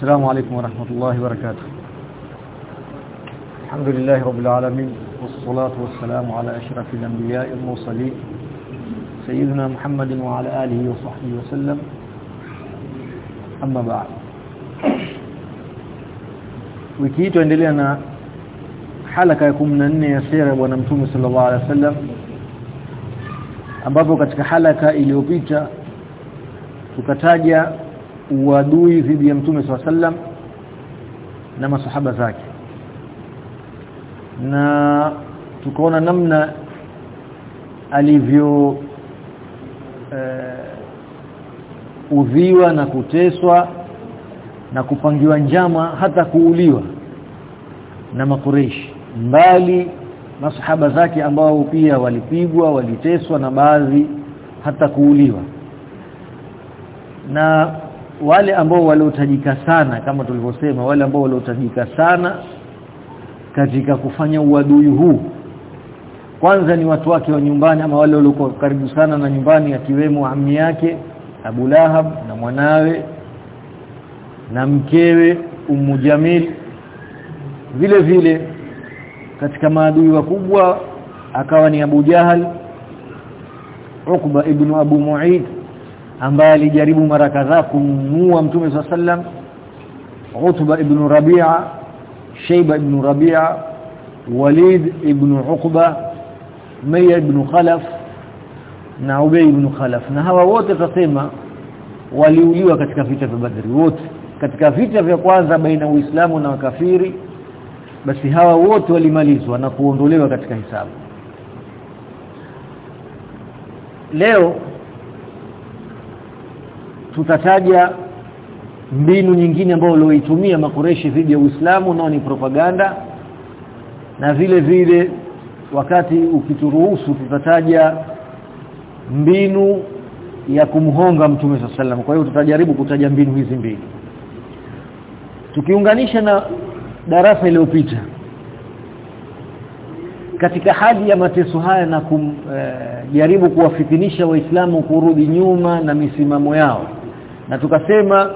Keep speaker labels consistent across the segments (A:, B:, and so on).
A: السلام عليكم ورحمة الله وبركاته. الحمد لله رب العالمين والصلاة والسلام على أشرف الأنبياء المرسلين سيدنا محمد وعلى آله وصحبه وسلم. أما بعد. wiki hii tuendelea na halaka ya 14 ya sira bwana mtume sallallahu alaihi wasallam ambapo katika halaka iliyopita tukataja uadui dhidi ya mtume swalla sallam na masahaba zake. Na tukaona namna alivyo eh, udhiwa na kuteswa na kupangiwa njama hata kuuliwa na makureishi mbali masahaba zake ambao pia walipigwa waliteswa na baadhi hata kuuliwa. Na wale ambao waliotajika sana kama tulivyosema wale ambao waliotajika sana katika kufanya uadui huu. Kwanza ni watu wake wa nyumbani ama wale waliokuwa karibu sana na nyumbani akiwemo ammi yake Abu Lahab na mwanawe na mkewe Ummu Jamil. Vile vile katika maadui wakubwa akawa ni Abu Jahal Ukba ibn Abu Mu'id ambaye alijaribu mara kadhaa kumua Mtume swalla sallam Utba ibn Rabi'a Shayba ibn Rabi'a Walid ibn Uqba Maya ibn Khalaf na Ubay ibn Khalaf. Na hawa wote tasema waliuliwa katika vita vya Badri wote. Katika vita vya kwanza baina Uislamu na wakafiri basi hawa wote walimalizwa na kuondolewa katika hisabu. Leo tutataja mbinu nyingine ambayo walioitumia makureshi dhidi ya Uislamu nao ni propaganda. Na vile vile wakati ukituruhusu tutataja mbinu ya kumhonga mtume sallam. Kwa hiyo tutajaribu kutaja mbinu hizi mbili. Tukiunganisha na darasa iliyopita katika hali ya mateso haya na kujaribu e, kuwafitinisha waislamu kurudi nyuma na misimamo yao na tukasema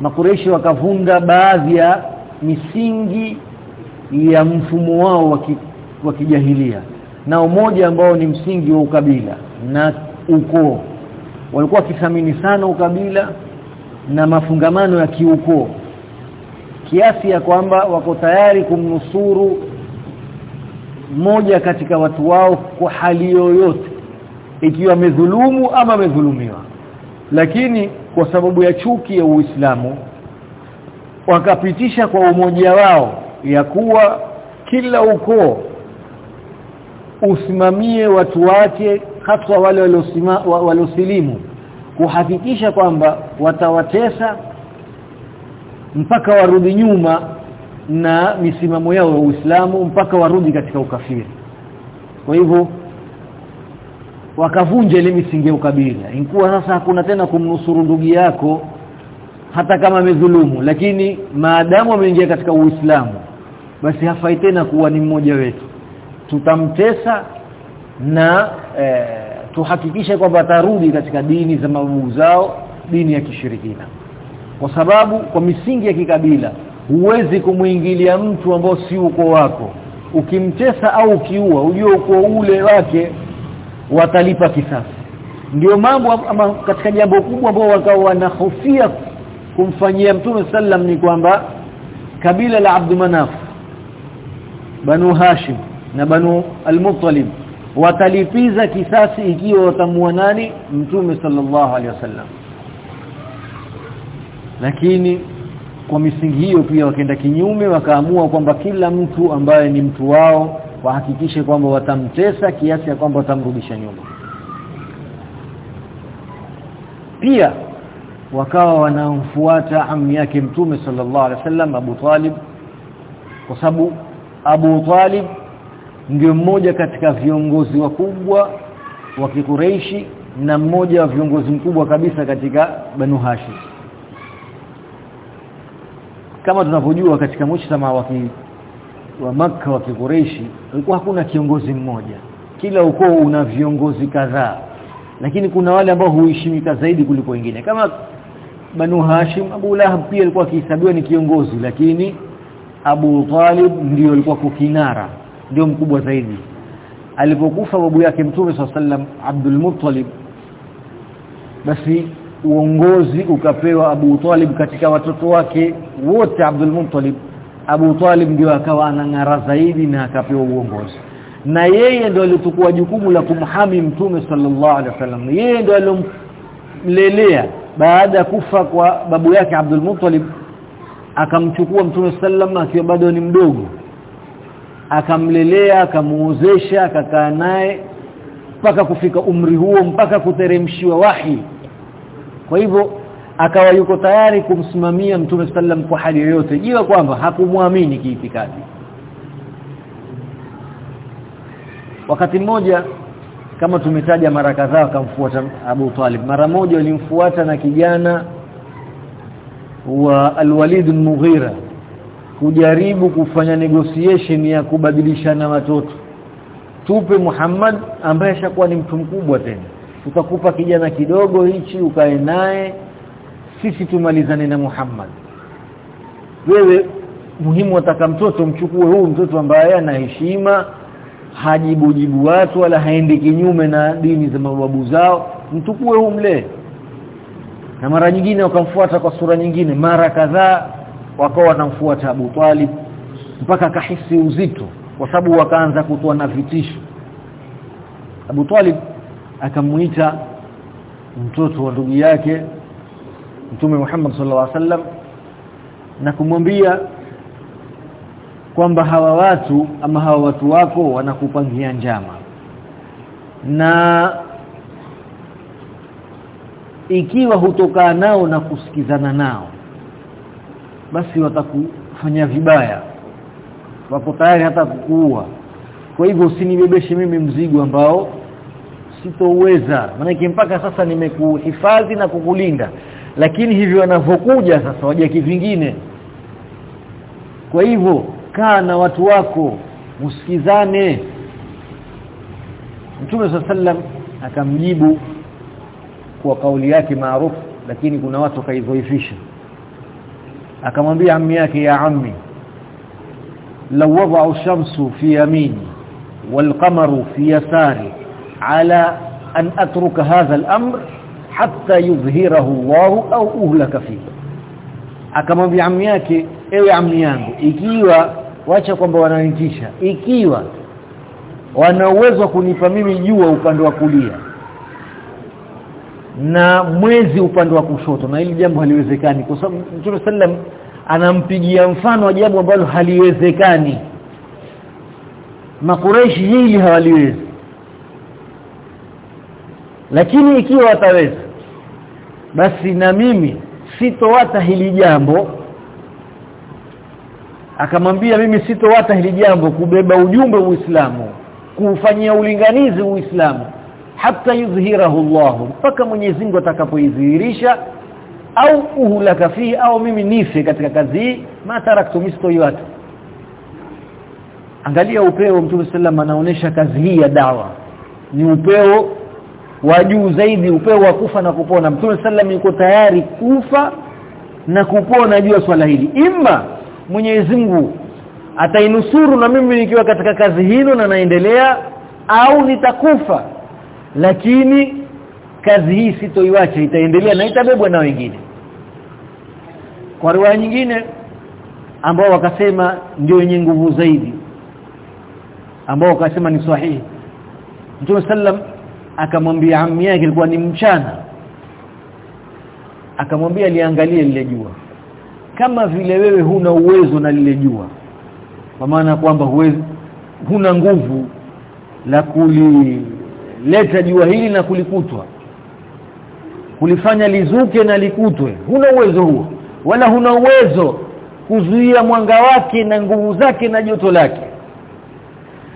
A: makureshi wakavunda baadhi ya misingi ya mfumo wao wa kijahilia. Na umoja ambao ni msingi wa ukabila na ukoo. Walikuwa wakithamini sana ukabila na mafungamano ya kiukoo. Kiasi ya kwamba wako tayari kumnusuru mmoja katika watu wao kwa hali yoyote. Ikiwa amedhulumu ama amedhulumiwa lakini kwa sababu ya chuki ya Uislamu wakapitisha kwa umoja wao ya kuwa kila ukoo usimamie watu wake hasa wale waliosilimu kuhakikisha kwamba watawatesa mpaka warudi nyuma na misimamo yao ya Uislamu mpaka warudi katika ukafiri. Kwa hivyo wakavunja ile misingi ya ukabila. Inkuwa sasa hakuna tena kumnusuru ndugu yako hata kama amedhulumu lakini maadamu ameingia katika Uislamu basi hafai tena kuwa ni mmoja wetu. Tutamtesa na e, tuhakikishe kwamba atarudi katika dini za mababu zao dini ya kishirikina. Kwa sababu kwa misingi ya kikabila huwezi kumuingilia mtu ambao si uko wako. Ukimtesa au ukiua ujue uko ule wake watalipa kisasi. Ndio mambo ama katika jambo kubwa ambao wakao wanahofia kumfanyia mtume sallam ni kwamba kabila la Abdul Manaf Banu Hashim na Banu Al-Muttalib watalipiza kisasi ikiwa watamua nani? Mtume sallallahu alaihi wasallam. Lakini kwa misingi hiyo pia wakaenda kinyume wakaamua kwamba kila mtu ambaye ni mtu wao wahakikishe kwamba watamtesa kiasi ya kwamba watamrudisha nyuma. Pia wakawa wanamfuata ammi yake mtume sallallahu alaihi wasallam Abu Talib kwa sababu Abu Talib ndio mmoja katika viongozi wakubwa wa Kikureishi na mmoja wa viongozi mkubwa kabisa katika Banu Hashim. Kama tunavyojua katika mushtama wa wa maka wa Kikureishi ulikuwa hakuna kiongozi mmoja. Kila ukoo una viongozi kadhaa. Lakini kuna wale ambao huheshimika zaidi kuliko wengine. Kama Banu Hashim Abu Lahab pia alikuwa akihesabiwa ni kiongozi lakini Abu Talib ndio alikuwa kukinara ndio mkubwa zaidi. Alipokufa babu yake Mtume sallam Abdul Muttalib basi uongozi ukapewa Abu Talib katika watoto wake wote Abdul Muttalib Abu Talib ndio akawa anang'ara zaidi na akapewa uongozi. Na yeye ndio alitukua jukumu la kumhami Mtume sallallahu alaihi wasallam. Yeye ndio alomlelea baada ya kufa kwa babu yake Abdul Muttalib akamchukua Mtume sallam akiwa bado ni mdogo. Akamlelea akamuozesha akakaa naye mpaka kufika umri huo mpaka kuteremshiwa wahi. Kwa hivyo akawa yuko tayari kumsimamia Mtume sallam kwa hali yoyote jiwa kwamba hakumwamini kiitikadi. Wakati mmoja kama tumetaja mara kadhaa akamfuata Abu Talib. Mara moja walimfuata na kijana wa Al-Walid Mughira kujaribu kufanya negotiation ya kubadilishana watoto. Tupe Muhammad ambaye ashakuwa ni mtu mkubwa tena. Tutakupa kijana kidogo hichi ukae naye sisi tumalizane na Muhammad. Wewe muhimu wataka mtoto mchukue huu mtoto ambaye ana heshima hajibu jibu watu wala haendi kinyume na dini za mababu zao mtukue huu mlee. Na mara nyingine wakamfuata kwa sura nyingine. Mara kadhaa wakawa wanamfuata Abu Talib mpaka kahisi uzito kwa sababu wakaanza kutoa na vitisho. Abu Talib akamuita mtoto wa ndugu yake Mtume Muhammad sallallahu alaihi wasallam na kumwambia kwamba hawa watu ama hawa watu wako wanakupangia njama. Na ikiwa hutokaa nao na kusikizana nao basi watakufanya vibaya. Wako tayari hata kukuua. Kwa hivyo usinibebeshe mimi mzigo ambao sitoweza. Maana mpaka sasa nimekuhifadhi na kukulinda lakini hivi wanavyokuja sasa waje kivingine kwa hivyo kaa na watu wako msikizane Mtume sallam akamjibu kwa kauli yake maarufu lakini kuna watu kaidhoifisha akamwambia ammi yake ya ammi law wada'u shamsu fi yamini wal qamaru fi yasari ala an atruka hadha al-amr hatta yudhhirahu Allah au uhlaka fihi akamwambia ammi yake ewe ammi yangu ikiwa wacha kwamba wananitisha ikiwa wana uwezo kunipa mimi jua upande wa kulia na mwezi upande wa kushoto na hili jambo haliwezekani kwa sababu Mtume sallam anampigia mfano wa jambo ambalo haliwezekani. Makureishi hili hawaliwezi. Lakini ikiwa wataweza basi na mimi sitowata hili jambo. Akamwambia mimi sitowata hili jambo kubeba ujumbe uislamu kufanyia ulinganizi uislamu hata yudhhirahu Allah mpaka Mwenyezi Mungu atakapoidhihirisha au uhulaka fi au mimi nife katika kazi hii mataraktu mistoyat angalia upeo Mtume sallam anaonesha kazi hii ya dawa. Ni upeo wa juu zaidi upeo wa kufa na kupona. Mtume sallam yuko tayari kufa na kupona juu ya swala hili. Imma Mwenyezi Mungu atainusuru na mimi nikiwa katika kazi hilo na naendelea au nitakufa. Lakini kazi hii sitoiwacha itaendelea na itabebwa na wengine. Kwa riwaya nyingine ambao wakasema ndio yenye nguvu zaidi ambao wakasema ni sahihi. Mtume sallam akamwambia ammi yake ilikuwa ni mchana. Akamwambia liangalie lile jua. Kama vile wewe huna uwezo na lile jua kwa maana kwamba huwezi huna nguvu la kulileta jua hili na kulikutwa. Kulifanya lizuke na likutwe. Huna uwezo huo wala huna uwezo kuzuia mwanga wake na nguvu zake na joto lake.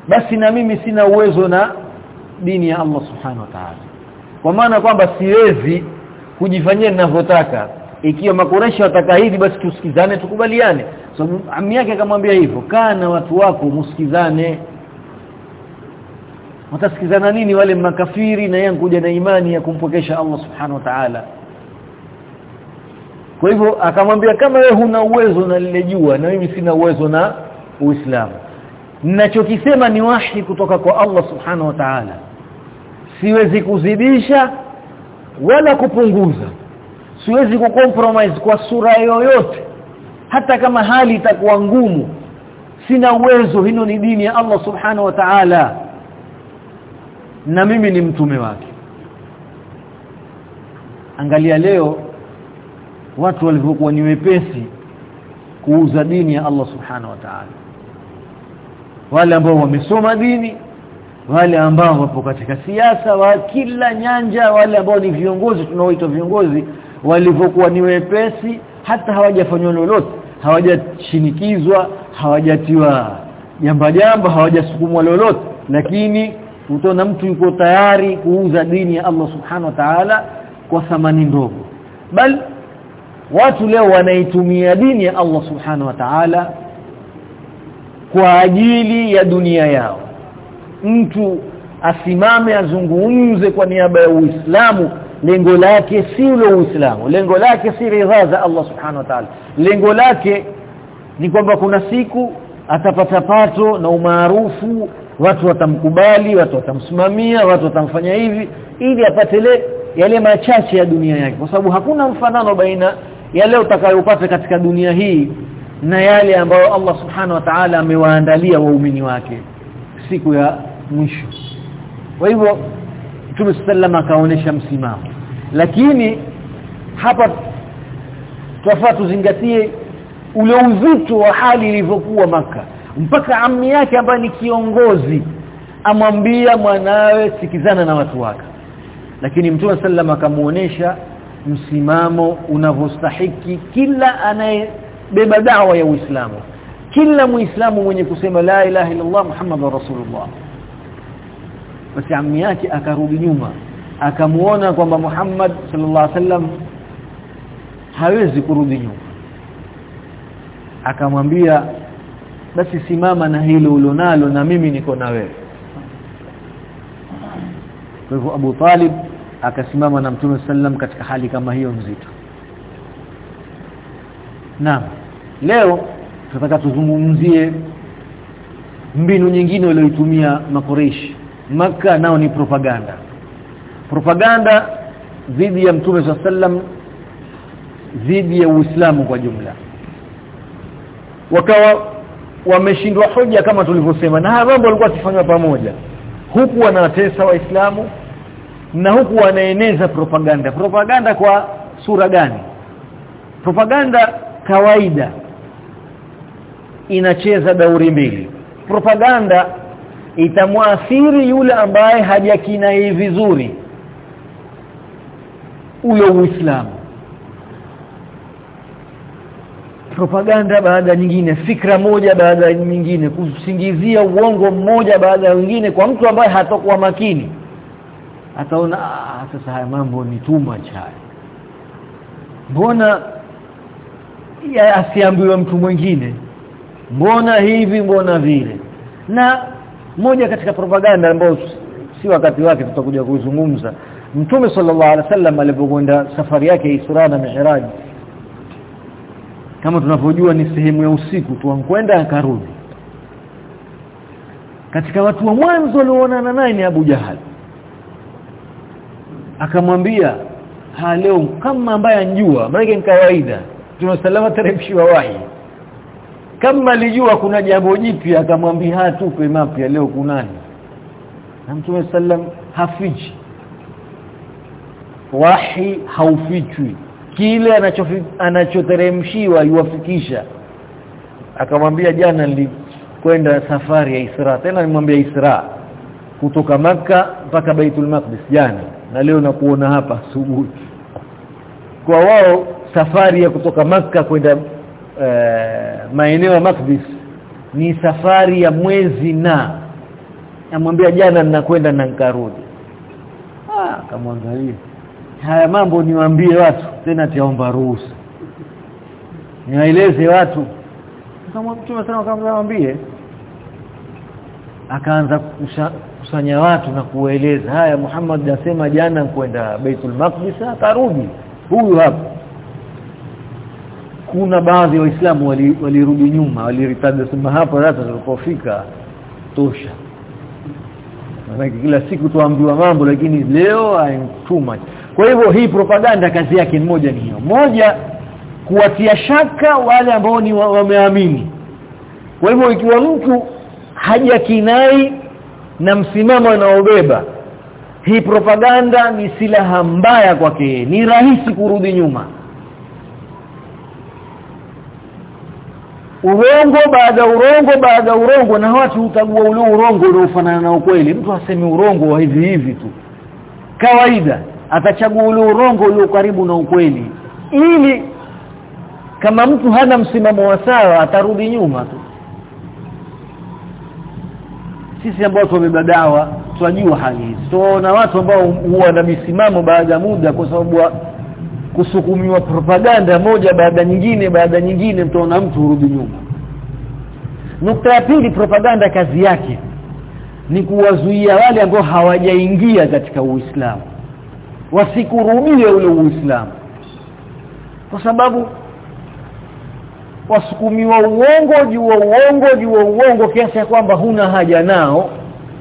A: Basi na mimi sina uwezo na dini ya Allah subhanahu wa ta'ala. Kwa maana kwamba siwezi kujifanyia ninavyotaka. Ikiwa makureshi wataka hivi basi tusikizane tukubaliane. So ammi yake akamwambia hivyo kana watu wako musikizane. Watasikizana nini wale makafiri na yeye kuja na imani ya kumpokesha Allah subhanahu wa ta'ala? Kwa hivyo akamwambia kama wewe huna uwezo na lile jua na mimi sina uwezo na Uislamu. Ninachokisema ni wahi kutoka kwa Allah subhanahu wa ta'ala siwezi kuzidisha wala kupunguza. Siwezi kucompromise kwa sura yoyote. Hata kama hali itakuwa ngumu sina uwezo hino ni dini ya Allah subhanahu wa ta'ala. Na mimi ni mtume wake. Angalia leo watu walivyokuwa ni wepesi kuuza dini ya Allah subhanahu wa ta'ala. Wale ambao wamesoma dini wale ambao wapo katika siasa wa kila nyanja wale ambao ni viongozi tunaoitwa viongozi walivyokuwa ni wepesi hata hawajafanywa lolote hawajashinikizwa hawajatiwa jamba jamba hawajasukumwa lolote. Lakini utaona mtu yuko tayari kuuza dini ya Allah subhanahu wa ta'ala kwa thamani ndogo. Bali watu leo wanaitumia dini ya Allah subhanahu wa ta'ala kwa ajili ya dunia yao mtu asimame azungumze kwa niaba ya Uislamu lengo lake si ule Uislamu lengo lake si ridha za Allah subhanahu wa ta'ala. Lengo lake ni kwamba kuna siku atapata pato na umaarufu watu watamkubali watu watamsimamia watu watamfanya hivi ili apate yale machache ya dunia yake. Kwa sababu hakuna mfanano baina ya leo utakayopata katika dunia hii na yale ambayo Allah subhanahu wa ta'ala amewaandalia waumini wake. Siku ya mwisho. Kwa hivyo Mtume sallama akaonesha msimamo. Lakini hapa twafaa tuzingatie ule uzito wa hali ilivyokuwa maka mpaka ammi yake ambaye ni kiongozi amwambia mwanawe sikizana na watu wake lakini Mtume sallama akamuonesha msimamo unavyostahiki kila anayebeba dawa ya Uislamu. Kila muislamu mwenye kusema la ilaha illallah Muhammadur Rasulullah basi ammi yake akarudi nyuma. Akamuona kwamba Muhammad sallallahu alaihi wasallam hawezi kurudi nyuma. Akamwambia basi simama na hilo ulonalo na mimi niko na wewe. Kwa hivyo Abu Talib akasimama na Mtume sallam katika hali kama hiyo nzito. Naam. Leo tunataka tuzungumzie mbinu nyingine walioitumia makoreishi maka nao ni propaganda. Propaganda dhidi ya Mtume sallam dhidi ya Uislamu kwa jumla. Wakawa wameshindwa hoja kama tulivyosema na mambo walikuwa wakifanywa pamoja. Huku wanawatesa waislamu na huku wanaeneza propaganda. Propaganda kwa sura gani? Propaganda kawaida inacheza dauri mbili. Propaganda itamwathiri yule ambaye hajakinai vizuri ule uislamu. Propaganda baada nyingine fikra moja baada ya nyingine kusingizia uongo mmoja baada ya wengine kwa mtu ambaye hatakuwa makini. Ataona ah sasa haya mambo ni too much mbona asiambiwe mtu mwingine? Mbona hivi mbona vile? Na moja katika propaganda ambayo si wakati wake tutakuja kuzungumza Mtume sallallahu alaihi wasallam alipokwenda safari yake Isra na Mi'raj kama tunavyojua ni sehemu ya usiku tu ankwenda akarudi. Katika watu wa mwanzo walioonana naye ni Abu Jahal. Akamwambia ha leo kama ambaye anjua maana ni kawaida. Tunasalama teremshiwa wahi kama alijua kuna jambo jipya akamwambia hatupe mapya leo kunani na Mtume sallam hafichi wahi haufichwi. Kile anachoteremshiwa yuwafikisha. Akamwambia jana nilikwenda safari ya Isra tena nimwambia Isra kutoka maka mpaka Baitul Maqdis jana na leo nakuona hapa asubuhi. Kwa wao safari ya kutoka maka kwenda uh, maeneo ya Makdis ni safari ya mwezi na. Namwambia jana ninakwenda na nikarudi. Ah kamwangalia haya mambo niwaambie watu tena tiaomba ruhusa. Niwaeleze watu. Kama mtume sana kama waambie akaanza kusanya watu na kuwaeleza. Haya Muhammad anasema jana kwenda Baitul Maqdis akarudi. Huyu hapa kuna baadhi ya waislamu walirudi wali nyuma waliritaja sema hapo sasa tulipofika tosha. Maana kila siku tuambiwa mambo lakini leo I'm too much. Kwa hivyo hii propaganda kazi yake ni moja ni hiyo. Moja kuwatia shaka wale ambao ni wameamini. Kwa hivyo ikiwa mtu haja kinai na msimamo anaobeba hii propaganda ni silaha mbaya kwake ni rahisi kurudi nyuma urongo baada urongo baada urongo na watu utagua ule urongo uliofanana na ukweli. Mtu aseme urongo wa hivi hivi tu. Kawaida atachagua ule urongo ulio karibu na ukweli. Ili kama mtu hana msimamo wa sawa atarudi nyuma tu. Sisi ambao tumebeba dawa tunajua hali hizi tunaona watu ambao huwa na misimamo baada ya muda kwa sababu kusukumiwa propaganda moja baada nyingine baada nyingine mtaona mtu urudi nyuma. Nukta ya pili propaganda kazi yake ni kuwazuia wale ambao hawajaingia katika Uislamu wasikurudie ule Uislamu. Kwa sababu wasukumiwa uongo juu uongo juu uongo kiasi ya kwamba huna haja nao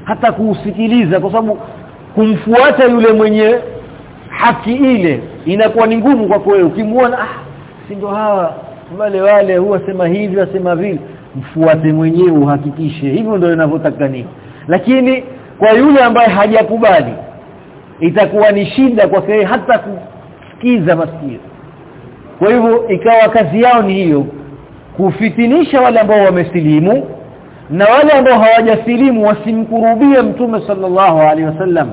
A: hata kuusikiliza kwa sababu kumfuata yule mwenye haki ile inakuwa ni ngumu kwa wewe. Ukimuona ah si ndio hawa? Wale wale huwa sema hivi wasema vile. Mfuate mwenyewe uhakikishe. Hivyo ndio inavyotakani lakini kwa yule ambaye hajakubali itakuwa ni shida kwake hata kusikiza masikio. Kwa hivyo ikawa kazi yao ni hiyo kufitinisha wale ambao wamesilimu na wale ambao hawajasilimu wasimkurubie mtume sallallahu alaihi wasallam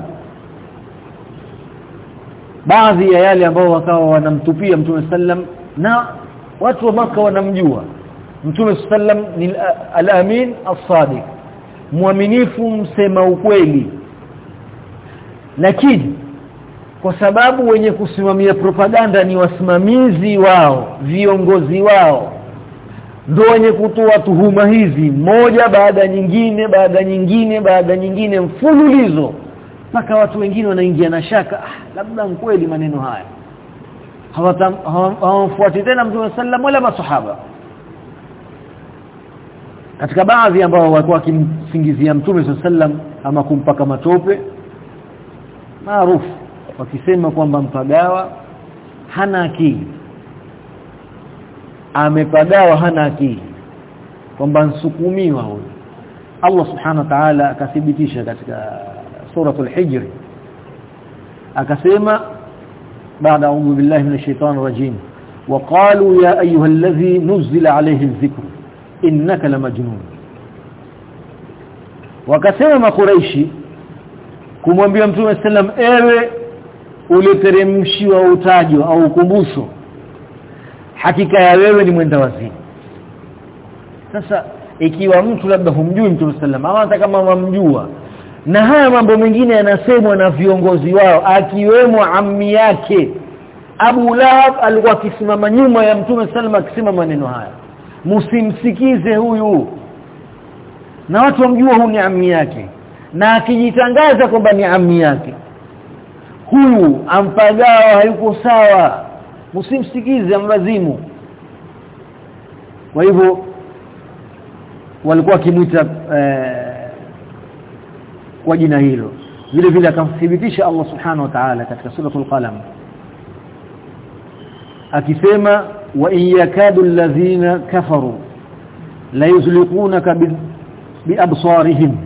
A: baadhi ya yale ambao wakawa wanamtupia mtume sallam na watu wa maka wanamjua. Mtume sallam ni al-amin as-sadiq muaminifu msema ukweli. Lakini kwa sababu wenye kusimamia propaganda ni wasimamizi wao viongozi wao ndio wenye kutoa tuhuma hizi moja baada nyingine baada nyingine baada nyingine mfululizo mpaka watu wengine wanaingia na shaka ah, labda kweli maneno haya. Hawamfuati tena mtume sallam wala masahaba. Katika baadhi ambao walikuwa wakimsingizia mtume sallam ama kumpaka matope maarufu wakisema kwamba mpagawa hana akili. Amepagawa hana akili. Kwamba nsukumiwa huyo Allah subhanahu wa ta'ala akathibitisha katika suratul hijr akasema baada a'udhu billahi minash shaitani rajim وقالوا يا ايها الذي نزل عليه الذكر انك لمجنون wakasema makuraishi kumwambia mtume sallam ewe uliteremshiwa utajo au ukumbusho hakika ya wewe ni mwenda wazimu sasa ikiwa mtu labda humjui mtume sallam ama hata kama wamjua na haya mambo mengine yanasemwa na viongozi wao akiwemo ammi yake. Abu Lahab alikuwa akisimama nyuma ya Mtume Salma akisema maneno haya. Msimsikize huyu. Na watu wamjua huyu ni ammi yake. Na akijitangaza kwamba ni ammi yake huyu ampagao hayuko sawa. Msimsikize amlazimu. Kwa hivyo walikuwa wakimwita eh, kwa jina hilo vile vile akamthibitisha Allah subhanahu wa ta'ala katika suratul qalam akisema wa in yakadu alladhina kafaru la yuzliqunaka biabsarihim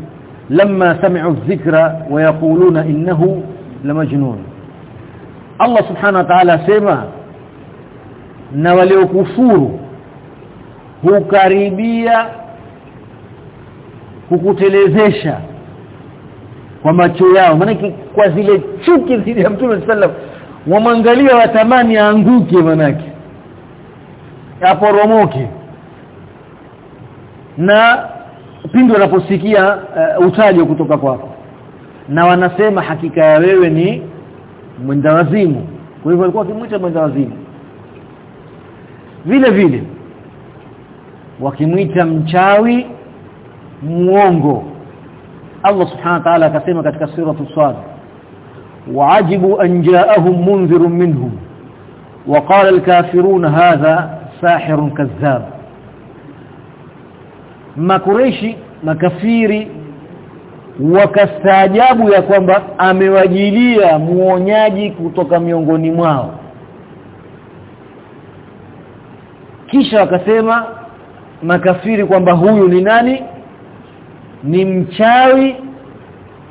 A: lamma sami'u adh-dhikra wa yaquluna innahu lamajnun Allah subhanahu wa ta'ala asema na waliokufuru hukaribia kukutelezesha kwa macho yao. Maana kwa zile chuki zile ya Mtume sallam wamwangalia watamani aanguke manake aporomoke. Na pindi wanaposikia uh, utajo kutoka kwako. Na wanasema hakika ya wewe ni mwenda wazimu. Kwa hivyo wakimwita mwenda wazimu. Vile vile wakimwita mchawi muongo Allah subhanahu wa ta'ala akasema katika suratul swad waajibu an ja'ahum munzirun minhum wa qala al-kafirun hadha sahirun kadhab makureishi makafiri wakastaajabu ya kwamba amewajilia muonyaji kutoka miongoni mwao. Kisha wakasema makafiri kwamba huyu ni nani? Ni mchawi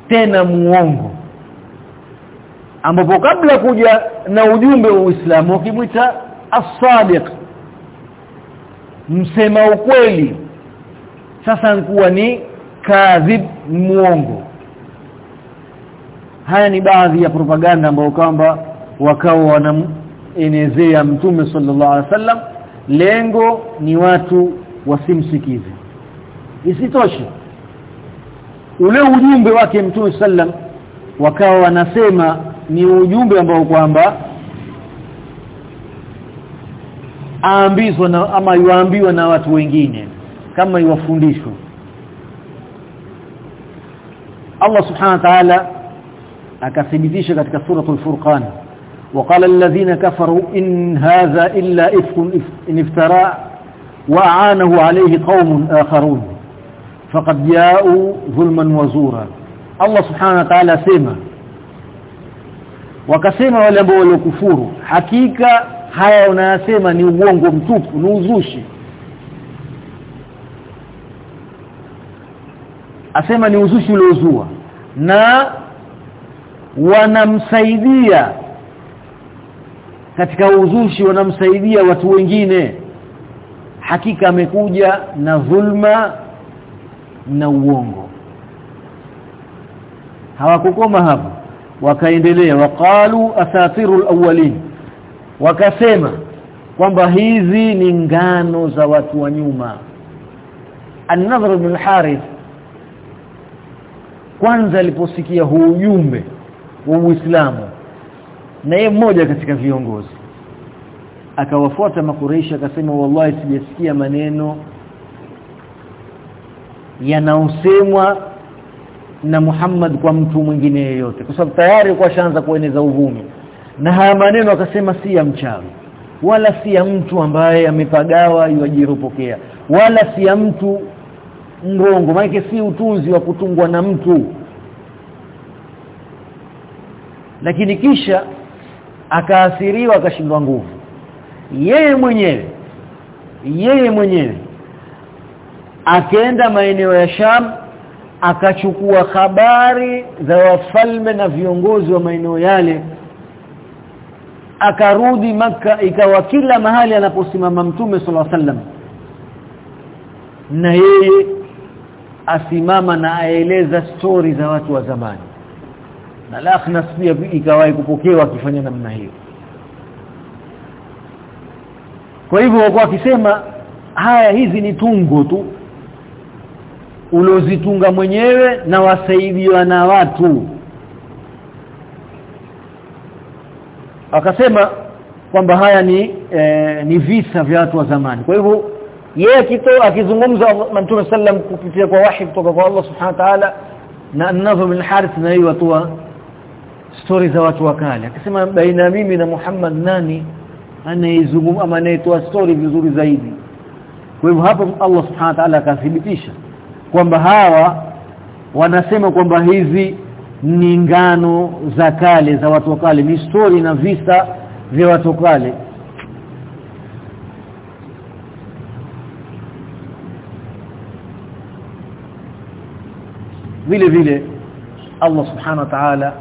A: tena muongo. Ambapo kabla kuja na ujumbe wa Uislamu ukimwita as-sadiq msema ukweli sasa nikuwa ni kadhib muongo. Haya ni baadhi ya propaganda ambayo kwamba wakao wanaenezea mtume sallallahu alaihi wasallam lengo ni watu wasimsikize. Isitoshe ule ujumbe wake mtume sallam wakawa wanasema ni ujumbe ambao kwamba aambizwa na ama yuambiwa na watu wengine kama iwafundishwa Allah subhanahu wa ta'ala akathibitisha katika suratul furqan وقال الذين كفروا إن هذا إلا إفك إن افتراء وأعانه عليه قوم آخرون faqad ja'u dhulman wa zura. Allah subhanahu wa ta'ala sema wakasema wale ambao waliokufuru hakika haya unayasema ni uongo mtupu ni uzushi. Asema ni uzushi uliozua. Na wanamsaidia katika uzushi wanamsaidia watu wengine. Hakika amekuja na dhulma na uongo. Hawakukoma hapo. Wakaendelea waqalu asatiru awwalin. Wakasema kwamba hizi ni ngano za watu wa nyuma. An-nadhr ibn al-harith kwanza aliposikia huu ujumbe wa Uislamu na yeye mmoja katika viongozi akawafuata makureisha akasema wallahi sijasikia maneno yanaosemwa na Muhammad kwa mtu mwingine yeyote kwa sababu tayari kwa shanza kueneza uvumi. Na haya maneno akasema si ya mchawi wala si ya mtu ambaye amepagawa yajiropokea wala si ya mtu mrongo. Maana si utunzi wa kutungwa na mtu. Lakini kisha akaathiriwa akashindwa nguvu. Yeye mwenyewe yeye mwenyewe akaenda maeneo ya Sham akachukua habari za wafalme na viongozi wa maeneo yale akarudi maka ikawa kila mahali anaposimama mtume sallallahu sallam na yeye asimama na aeleza stori za watu wa zamani. Na Lakhnas pia ikawahi kupokewa akifanya namna hiyo. Kwa hivyo kwa akisema haya hizi ni tungo tu uliozitunga mwenyewe na wasaidiwa na watu. Akasema kwamba haya ni e, ni visa vya watu wa zamani. Kwa hivyo yeye kito akizungumza Mtume sallam kupitia kwa wahi kutoka kwa Allah subhanahu wa ta'ala na an-Nadhr bin Harith na hiyo watu story za watu wa kale. Akasema baina mimi na Muhammad nani anayezungumza ama anayetoa story vizuri zaidi? Kwa hivyo hapo Allah subhanahu wa ta'ala akathibitisha kwamba hawa wanasema kwamba hizi ni ngano za kale za watu wa kale. Ni story na visa vya watu wa kale. Vile vile Allah subhanahu wa ta'ala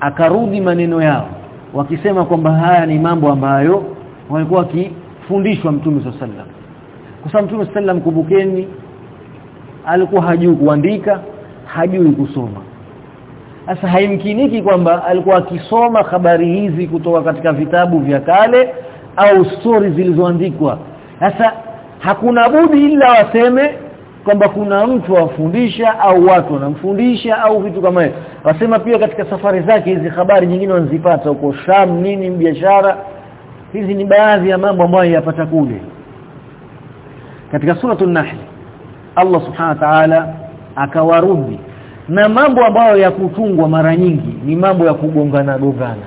A: akarudi maneno yao wakisema kwamba haya ni mambo ambayo walikuwa wakifundishwa mtume sallallahu alaihi wasallam. Kwa sababu mtume sallallahu alaihi wasallam kumbukeni alikuwa hajui kuandika hajui kusoma. Sasa haimkiniki kwamba alikuwa akisoma habari hizi kutoka katika vitabu vya kale au stori zilizoandikwa. Sasa hakuna budi ila waseme kwamba kuna mtu afundisha au watu wanamfundisha au vitu kama hivyo. Wasema pia katika safari zake hizi habari nyingine wanazipata huko Sham nini biashara. Hizi ni baadhi ya mambo ambayo yapata kule. Katika suratul nahl Allah subhanahu wa ta'ala akawarudi na mambo ambayo ya kutungwa mara nyingi ni mambo ya kugongana gongana.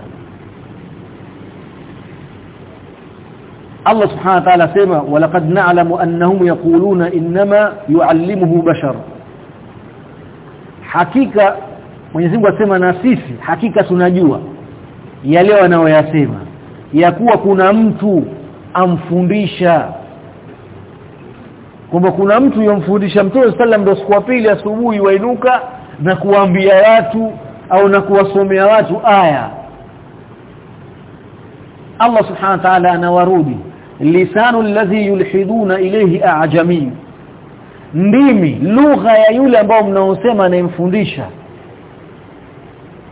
A: Allah subhanahu wa ta'ala sema walaqad na'lamu annahum yaquluna inma yu'allimuhu bashar. Hakika Mwenyezi Mungu asema na sisi hakika tunajua yale wanaoyasema ya kuwa kuna mtu amfundisha kwamba kuna mtu yomfundisha Mtume sallam ndio siku ya pili asubuhi wainuka na kuambia watu au na kuwasomea watu aya. Allah subhanahu wa ta'ala anawarudi lisanu alladhi yulhiduna ilayhi a'jami. Ndimi lugha ya yule ambao mnaosema anayemfundisha.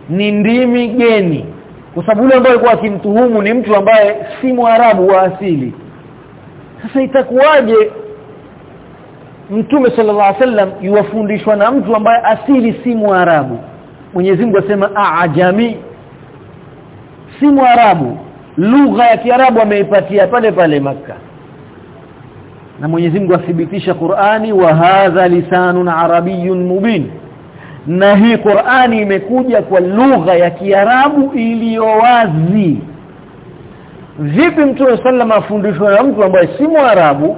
A: Ni ndimi geni. Kwa sababu yule ambaye alikuwa akimtuhumu ni mtu ambaye si mwarabu wa asili. Sasa itakuwaje Mtume sallallahu alaihi wasallam yuwafundishwa na mtu ambaye asili si mwarabu. Mwenyezi Mungu asema aajami si mwarabu. Lugha ya Kiarabu ameipatia pale pale maka na Mwenyezi Mungu athibitisha Qur'ani wa hadha lisanun arabiyyun mubin. Na hii Qur'ani imekuja kwa lugha ya Kiarabu iliyo wazi. Vipi Mtume sallam afundishwa na mtu ambaye si mwarabu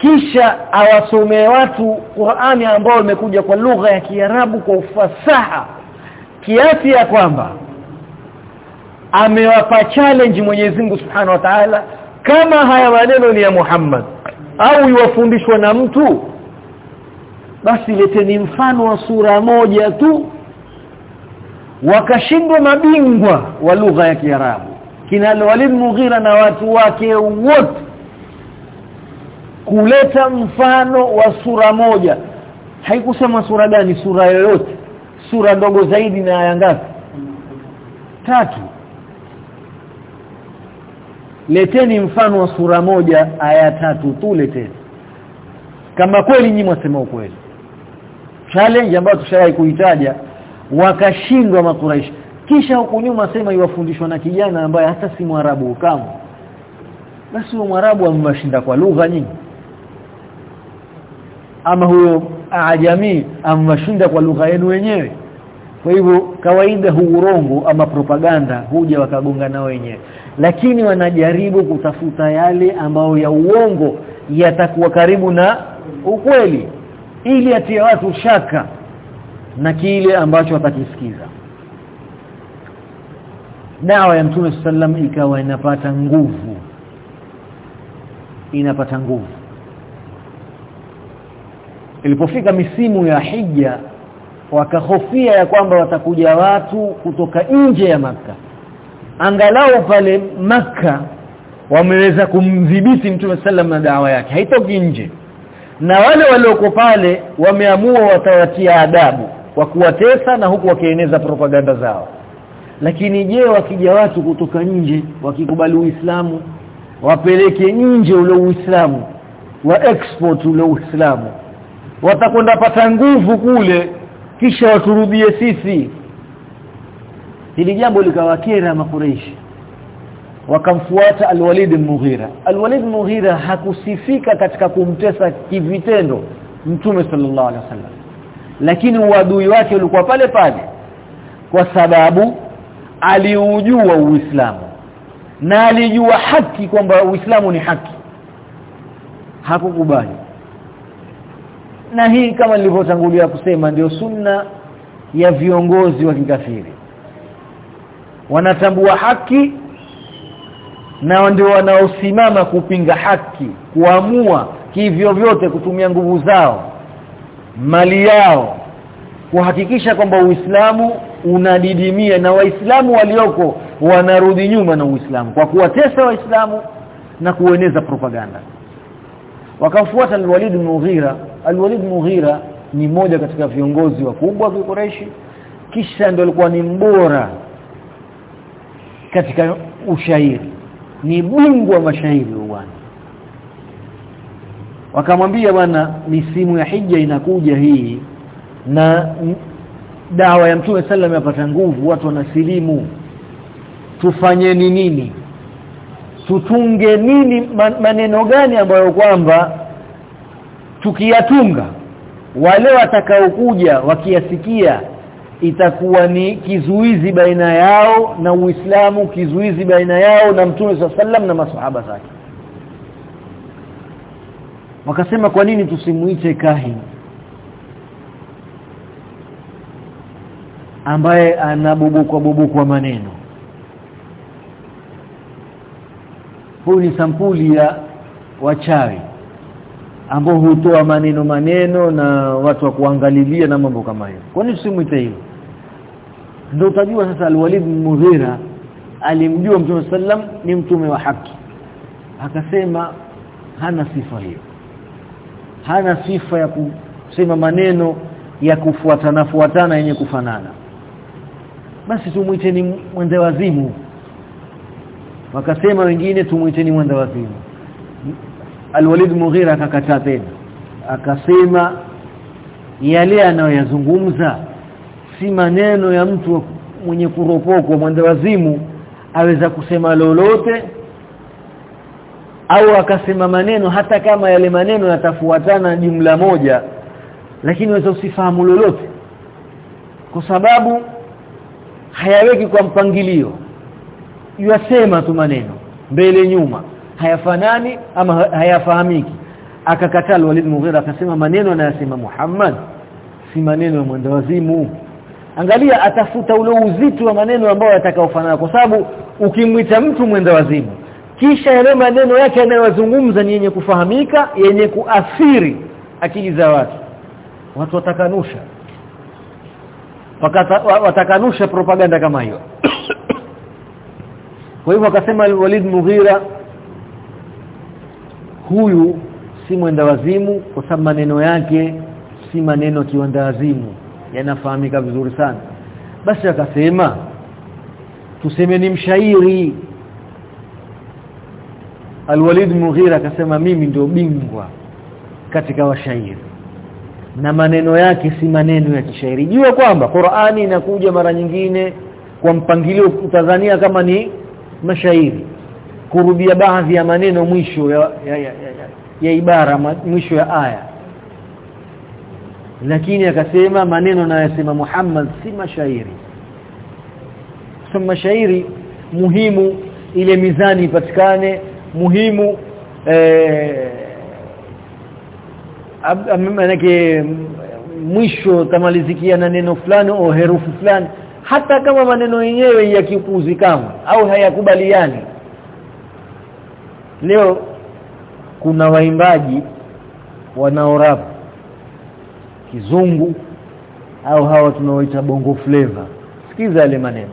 A: kisha awasomee watu Qur'ani ambao imekuja kwa lugha ya Kiarabu kwa ufasaha kiasi ya kwamba amewapa challenge Mwenyezi Mungu Subhanahu wa Ta'ala kama haya maneno ni ya Muhammad au iwafundishwa na mtu basi leteni mfano wa sura moja tu. Wakashindwa mabingwa wa lugha ya Kiarabu kinalo walimu Mughira na watu wake wote kuleta mfano wa sura moja. Haikusema sura gani sura yoyote. Sura ndogo zaidi na aya ngapi? Tatu. Leteni mfano wa sura moja aya tatu tu leteni kama kweli nyinyi mwasema ukweli. Challenge ambayo tushawahi kuitaja wakashindwa makuraishi. Kisha huku nyuma sema iwafundishwa na kijana ambaye hata si mwarabu kama basi mwarabu amwashinda kwa lugha nyingi ama huyo ajami amwashinda kwa lugha yenu wenyewe. Kwa hivyo kawaida huurongo ama propaganda huja wakagonga nao wenyewe. Lakini wanajaribu kutafuta yale ambayo ya uongo yatakuwa karibu na ukweli ili atie watu shaka na kile ambacho watakisikiza. Dawa ya mtume sallam ikawa inapata nguvu. Inapata nguvu ilipofika misimu ya hija wakahofia ya kwamba watakuja watu kutoka nje ya maka angalau pale maka wameweza kumdhibiti mtume sallam na dawa yake haitoki nje. Na wale walioko pale wameamua watawatia adabu kwa kuwatesa na huku wakieneza propaganda zao. Lakini je wakija watu kutoka nje wakikubali Uislamu wapeleke nje ule Uislamu wa export ule Uislamu watakwenda pata nguvu kule kisha waturudie sisi. Hili jambo likawakera makureishi wakamfuata alwalid Mughira. Al-Walid Mughira hakusifika katika kumtesa kivitendo Mtume sallallahu alaihi wasallam. Lakini uadui wake ulikuwa pale pale. Kwa sababu aliujua Uislamu. Na alijua haki kwamba Uislamu ni haki. Hakukubali na hii kama nilivyotangulia kusema ndio sunna ya viongozi wa kikafiri. Wanatambua haki na ndio wanaosimama kupinga haki kuamua kivyo vyote kutumia nguvu zao mali yao kuhakikisha kwamba Uislamu unadidimia na waislamu walioko wanarudi nyuma na Uislamu kwa kuwatesa waislamu na kueneza propaganda wakamfuata al-Walid Mughira. al-Walid Mughira ni mmoja katika viongozi wakubwa wa Quraysh. Kisha ndio alikuwa ni mbora katika ushairi. Ni bingwa wa mashairi bwana wakamwambia bwana misimu ya hija inakuja hii na dawa ya mtume sallam yapata nguvu watu wanasilimu. Tufanyeni nini tutunge nini maneno gani ambayo kwamba tukiyatunga wale watakaokuja wakiyasikia itakuwa ni kizuizi baina yao na Uislamu kizuizi baina yao na Mtume sallam na maswahaba zake. Wakasema kwa nini tusimuite kahin ambaye anabubukwa bubukwa maneno huyu ni sampuli ya wachawi ambao hutoa maneno maneno na watu wa kuangalilia na mambo kama hayo kwa nini tusimuite hilo ndio utajua sasa al-Walid alimjua Mtume sallam ni mtume wa haki. Akasema hana sifa hiyo. Hana sifa ya kusema maneno ya kufuatana fuatana yenye kufanana. Basi tumuiteni mwende wazimu wakasema wengine tumuiteni mwenda wazimu. Al-Walid Mughira akakataa tena. Akasema yale anayoyazungumza si maneno ya mtu mwenye kuropokwa. Mwenda wazimu aweza kusema lolote au akasema maneno hata kama yale maneno yatafuatana jumla moja lakini waweza usifahamu lolote. Kwa sababu hayaweki kwa mpangilio yasema tu maneno mbele nyuma hayafanani ama hayafahamiki. Akakataa Walid Mughira akasema maneno anayasema Muhammad si maneno ya mwendawazimu angalia atafuta ule uzito wa maneno ambayo yatakaofanana kwa sababu ukimwita mtu mwendawazimu kisha yale maneno yake anayozungumza ni yenye kufahamika yenye kuathiri akili za watu. Watu watakanusha. Wakata, watakanusha propaganda kama hiyo kwa hivyo akasema Walid Mughira huyu si mwenda wazimu kwa sababu maneno yake si maneno kiwanda wazimu yanafahamika vizuri sana. Basi akasema tuseme ni mshairi. Al-Walid Mughira akasema mimi ndio bingwa katika washairi na maneno yake si maneno ya kishairi. Jua kwamba Qur'ani inakuja mara nyingine kwa mpangilio utadhania kama ni mashairi kurudia baadhi ya maneno mwisho ya, ya, ya, ya, ya ibara mwisho ya aya. Lakini akasema maneno anayosema Muhammad si mashairi. Sema mashairi muhimu ile mizani ipatikane muhimu eh manake mwisho tamalizikia na neno fulani au herufi fulani hata kama maneno yenyewe ya kipuzi kama au hayakubaliani. Leo kuna waimbaji wanaorap kizungu au hawa tunaoita bongo flavor. Sikiza yale maneno.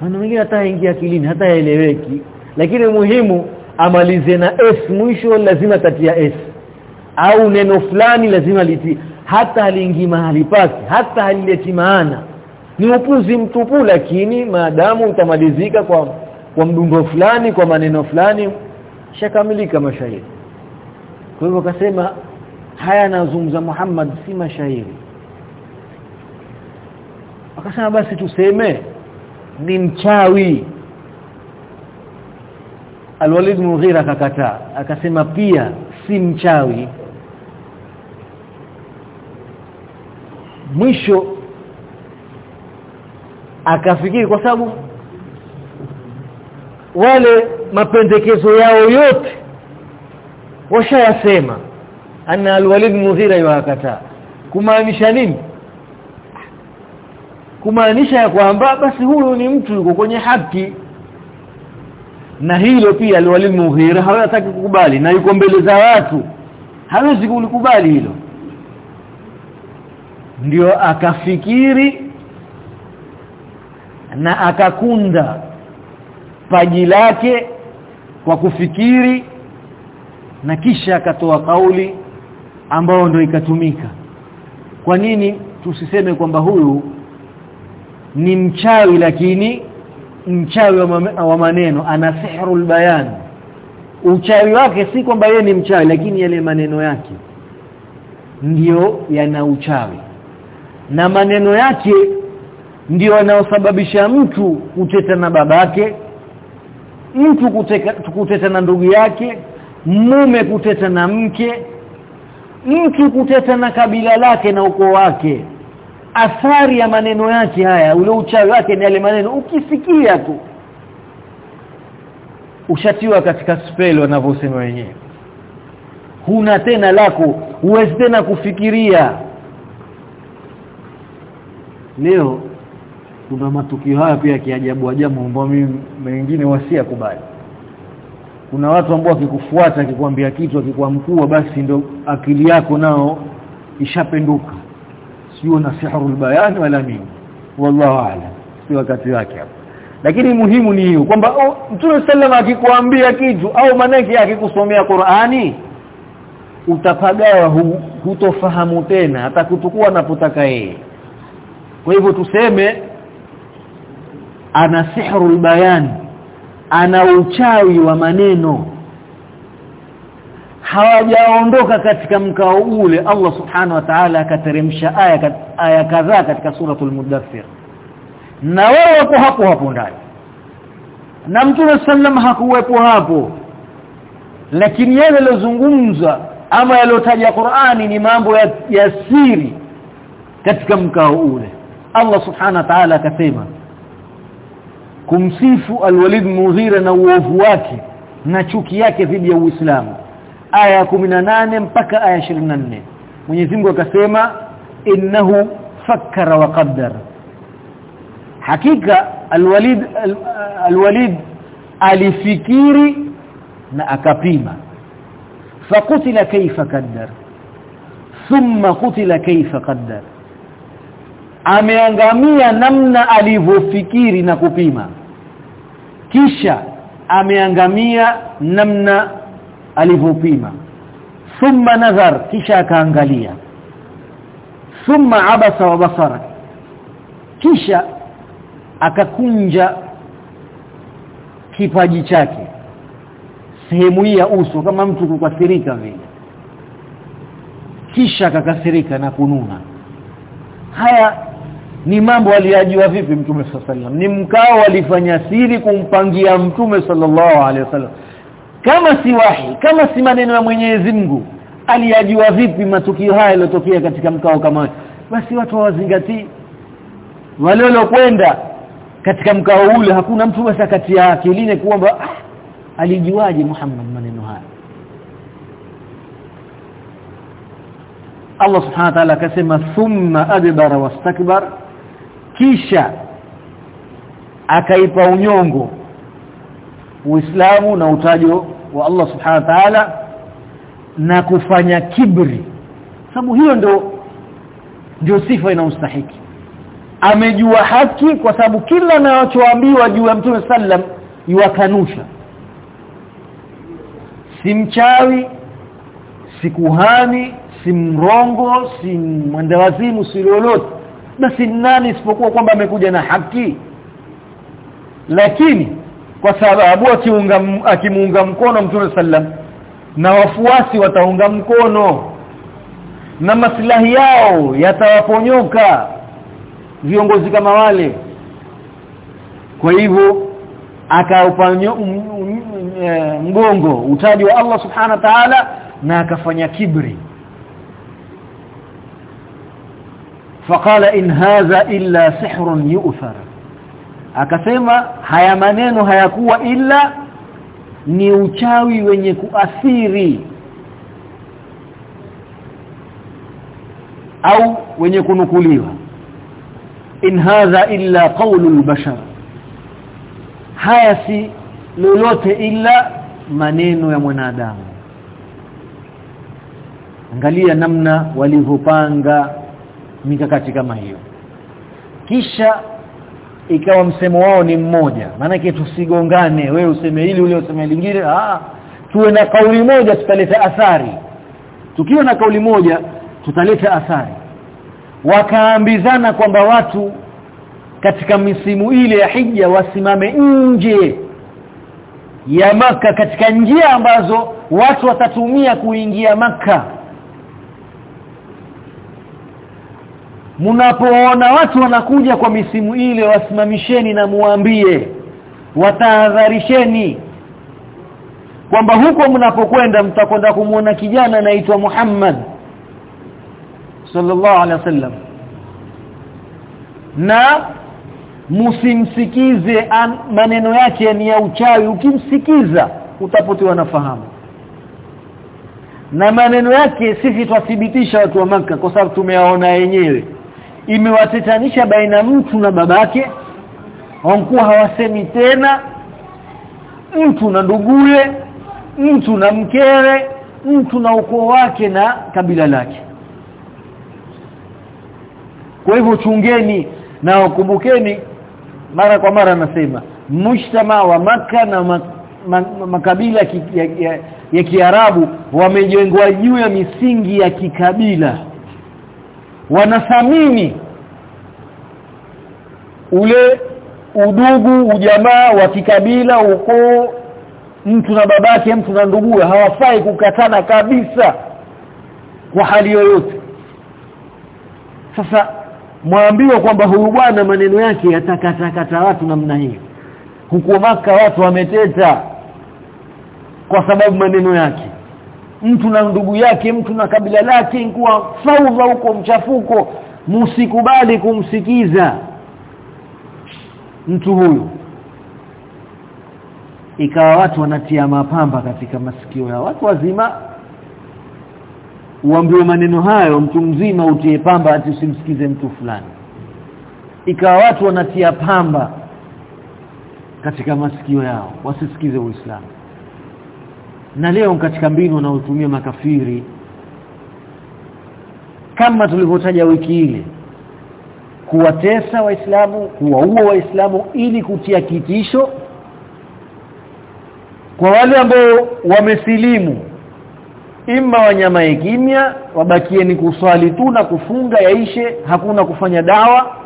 A: Maneno mengine hata ingia akilini hata yaeleweki lakini muhimu amalize na s. Mwisho lazima tatia s. Au neno fulani lazima liti hata aliingi mahali pake hata halileti maana ni upuzi mtupu lakini maadamu utamalizika kwa kwa mdungo fulani kwa maneno fulani shakamilika mashairi kwa hivyo akasema haya anazungumza Muhammad si mashairi akasema basi tuseme ni mchawi. Al-Walid Mughira akakataa akasema pia si mchawi. Mwisho akafikiri kwa sababu wale mapendekezo yao yote washayasema. Anna alwalid mudhira yuakata kumaanisha nini? Kumaanisha kwamba basi huyu ni mtu yuko kwenye haki. Na hilo pia alwalid mudhira hawataki kukubali na yuko mbele za watu. Hawezi kulikubali hilo. Ndio akafikiri na akakunda paji lake kwa kufikiri na kisha akatoa kauli ambayo ndio ikatumika. Kwa nini tusiseme kwamba huyu ni mchawi lakini mchawi wa maneno ana sihrul bayan? Uchawi wake si kwamba yeye ni mchawi lakini yale maneno yake ndiyo yana uchawi. Na maneno yake ndio yanayosababisha mtu kuteta na babake mtu kuteka, kuteta na ndugu yake mume kuteta na mke mtu kuteta na kabila lake na ukoo wake. Athari ya maneno yake haya ule uchawi wake ni yale maneno ukisikia tu. Ushatiwa katika spell wanavyosema wenyewe. Huna tena lako huwezi tena kufikiria. Leo kuna matukio haya pia kiajabu ajabu ambao mimi mengine wasia kubali kuna watu ambao wakikufuata akikwambia kitu akikwamkua basi ndo akili yako nao ishapenduka. Sio na sihru bayan wala nini. Wallahu aalam si wakati wake hapo. Lakini muhimu ni hiyo kwamba oh, Mtume sallama akikwambia kitu au maneno akikusomea Qur'ani utapagawa hu, hutofahamu tena hata kutukua anapotaka yeye. Kwa hivyo tuseme ana sihrul bayan ana uchawi wa maneno. Hawajaondoka katika mkao ule Allah subhanahu wa ta'ala akateremsha aya aya kadhaa katika suratul mudaththir. Na wao wako hapo hapo ndani. Na mtume sallam hakuwepo hapo. Lakini yale yalozungumza ama yalotaja Qur'ani ni mambo ya, ya siri katika mkao ule. Allah subhanahu wa ta'ala akasema kumsifu alwalid mudhira na uovu wake na chuki yake dhidi ya Uislamu. Aya 18 mpaka aya 24 Mwenyezi Mungu akasema innahu fakkara wa qaddar. Hakika alwalid al, alwalid alifikiri na akapima. Fakutila kaifa qaddar. Thumma kutila kaifa qaddar. Ameangamia namna alivyofikiri na kupima kisha ameangamia namna alivyopima. Thumma nadhar kisha akaangalia. Thumma abasa wa basara kisha akakunja kipaji chake sehemu hii ya uso kama mtu kukasirika vile. Kisha akakasirika na kununa. Haya ni mambo aliyajua vipi mtume sallam ni mkao walifanya siri kumpangia mtume sallallahu alaihi wasallam. Kama si wahi kama si maneno ya Mwenyezi Mungu aliyajua vipi matukio haya yalotokea katika mkao kama basi watu hawazingatii. Wale waliokwenda katika mkao ule hakuna mtu basi kati ya akilini kwamba ah, alijuaje Muhammad maneno haya? Allah subhanahu wa ta'ala akasema thumma adbara wastakbar kisha akaipa unyongo Uislamu na utajo wa Allah subhanahu wa ta'ala na kufanya kibri. Sababu hiyo ndio ndio sifa inaostahiki amejua haki kwa sababu kila anachoambiwa juu ya Mtume sallam yuakanusha. Si mchawi si kuhani si mrongo si mwendawazimu si lolote basi nani isipokuwa kwamba amekuja na haki. Lakini kwa sababu akimuunga mkono Mtume sallam na wafuasi wataunga mkono na maslahi yao yatawaponyoka viongozi kama wale. Kwa hivyo akaupa mgongo utaji wa Allah subhana wa ta'ala na akafanya kibri faqala in hadha illa sihrun yu'thar. Akasema haya maneno hayakuwa ila ni uchawi wenye kuathiri au wenye kunukuliwa. In hadha illa qawlul bashar. Haya si lolote ila maneno ya mwanadamu. Angalia namna walivyopanga mikakati kama hiyo. Kisha ikawa msemo wao ni mmoja. Maana tusigongane wewe useme hili ule useme lingine. Ah tuwe na kauli moja tutaleta athari. Tukiwa na kauli moja tutaleta athari. Wakaambizana kwamba watu katika misimu ile ya hija wasimame nje ya maka katika njia ambazo watu watatumia kuingia maka mnapoona watu wanakuja kwa misimu ile wasimamisheni na muambie watahadharisheni kwamba huko mnapokwenda mtakwenda kumuona kijana anaitwa Muhammad sallallahu alaihi wasallam. Na msimsikize maneno yake ni ya uchawi. Ukimsikiza utapotewa nafahamu na maneno yake sisi twathibitisha watu wa maka kwa sababu tumeyaona yenyewe imewatetanisha baina mtu na babake. Wankuwa hawasemi tena. Mtu na nduguye mtu na mkere mtu na ukoo wake na kabila lake. Kwa hivyo chungeni na wakumbukeni mara kwa mara nasema mshtama wa maka na ma, ma, makabila ki, ya, ya, ya Kiarabu wamejengwa juu ya misingi ya kikabila wanathamini ule udugu ujamaa wa kikabila ukoo mtu na babake mtu na nduguwe hawafai kukatana kabisa kwa hali yoyote. Sasa mwambiwa kwamba huyu bwana maneno yake yatakatakata watu namna hiyo huko maka watu wameteta kwa sababu maneno yake mtu na ndugu yake mtu na kabila lake kuwa fauza huko mchafuko. Msikubali kumsikiza mtu huyu. Ikawa watu wanatia mapamba katika masikio ya watu wazima. Uambiwe maneno hayo mtu mzima utie pamba ati usimsikize mtu fulani. Ikawa watu wanatia pamba katika masikio yao wasisikize uislamu na leo katika mbinu wanaotumia makafiri kama tulivyotaja wiki ile kuwatesa waislamu kuwaua waislamu ili kutia kitisho kwa wale ambao wamesilimu imma wanyama kimya wabakieni kuswali tu na kufunga yaishe hakuna kufanya dawa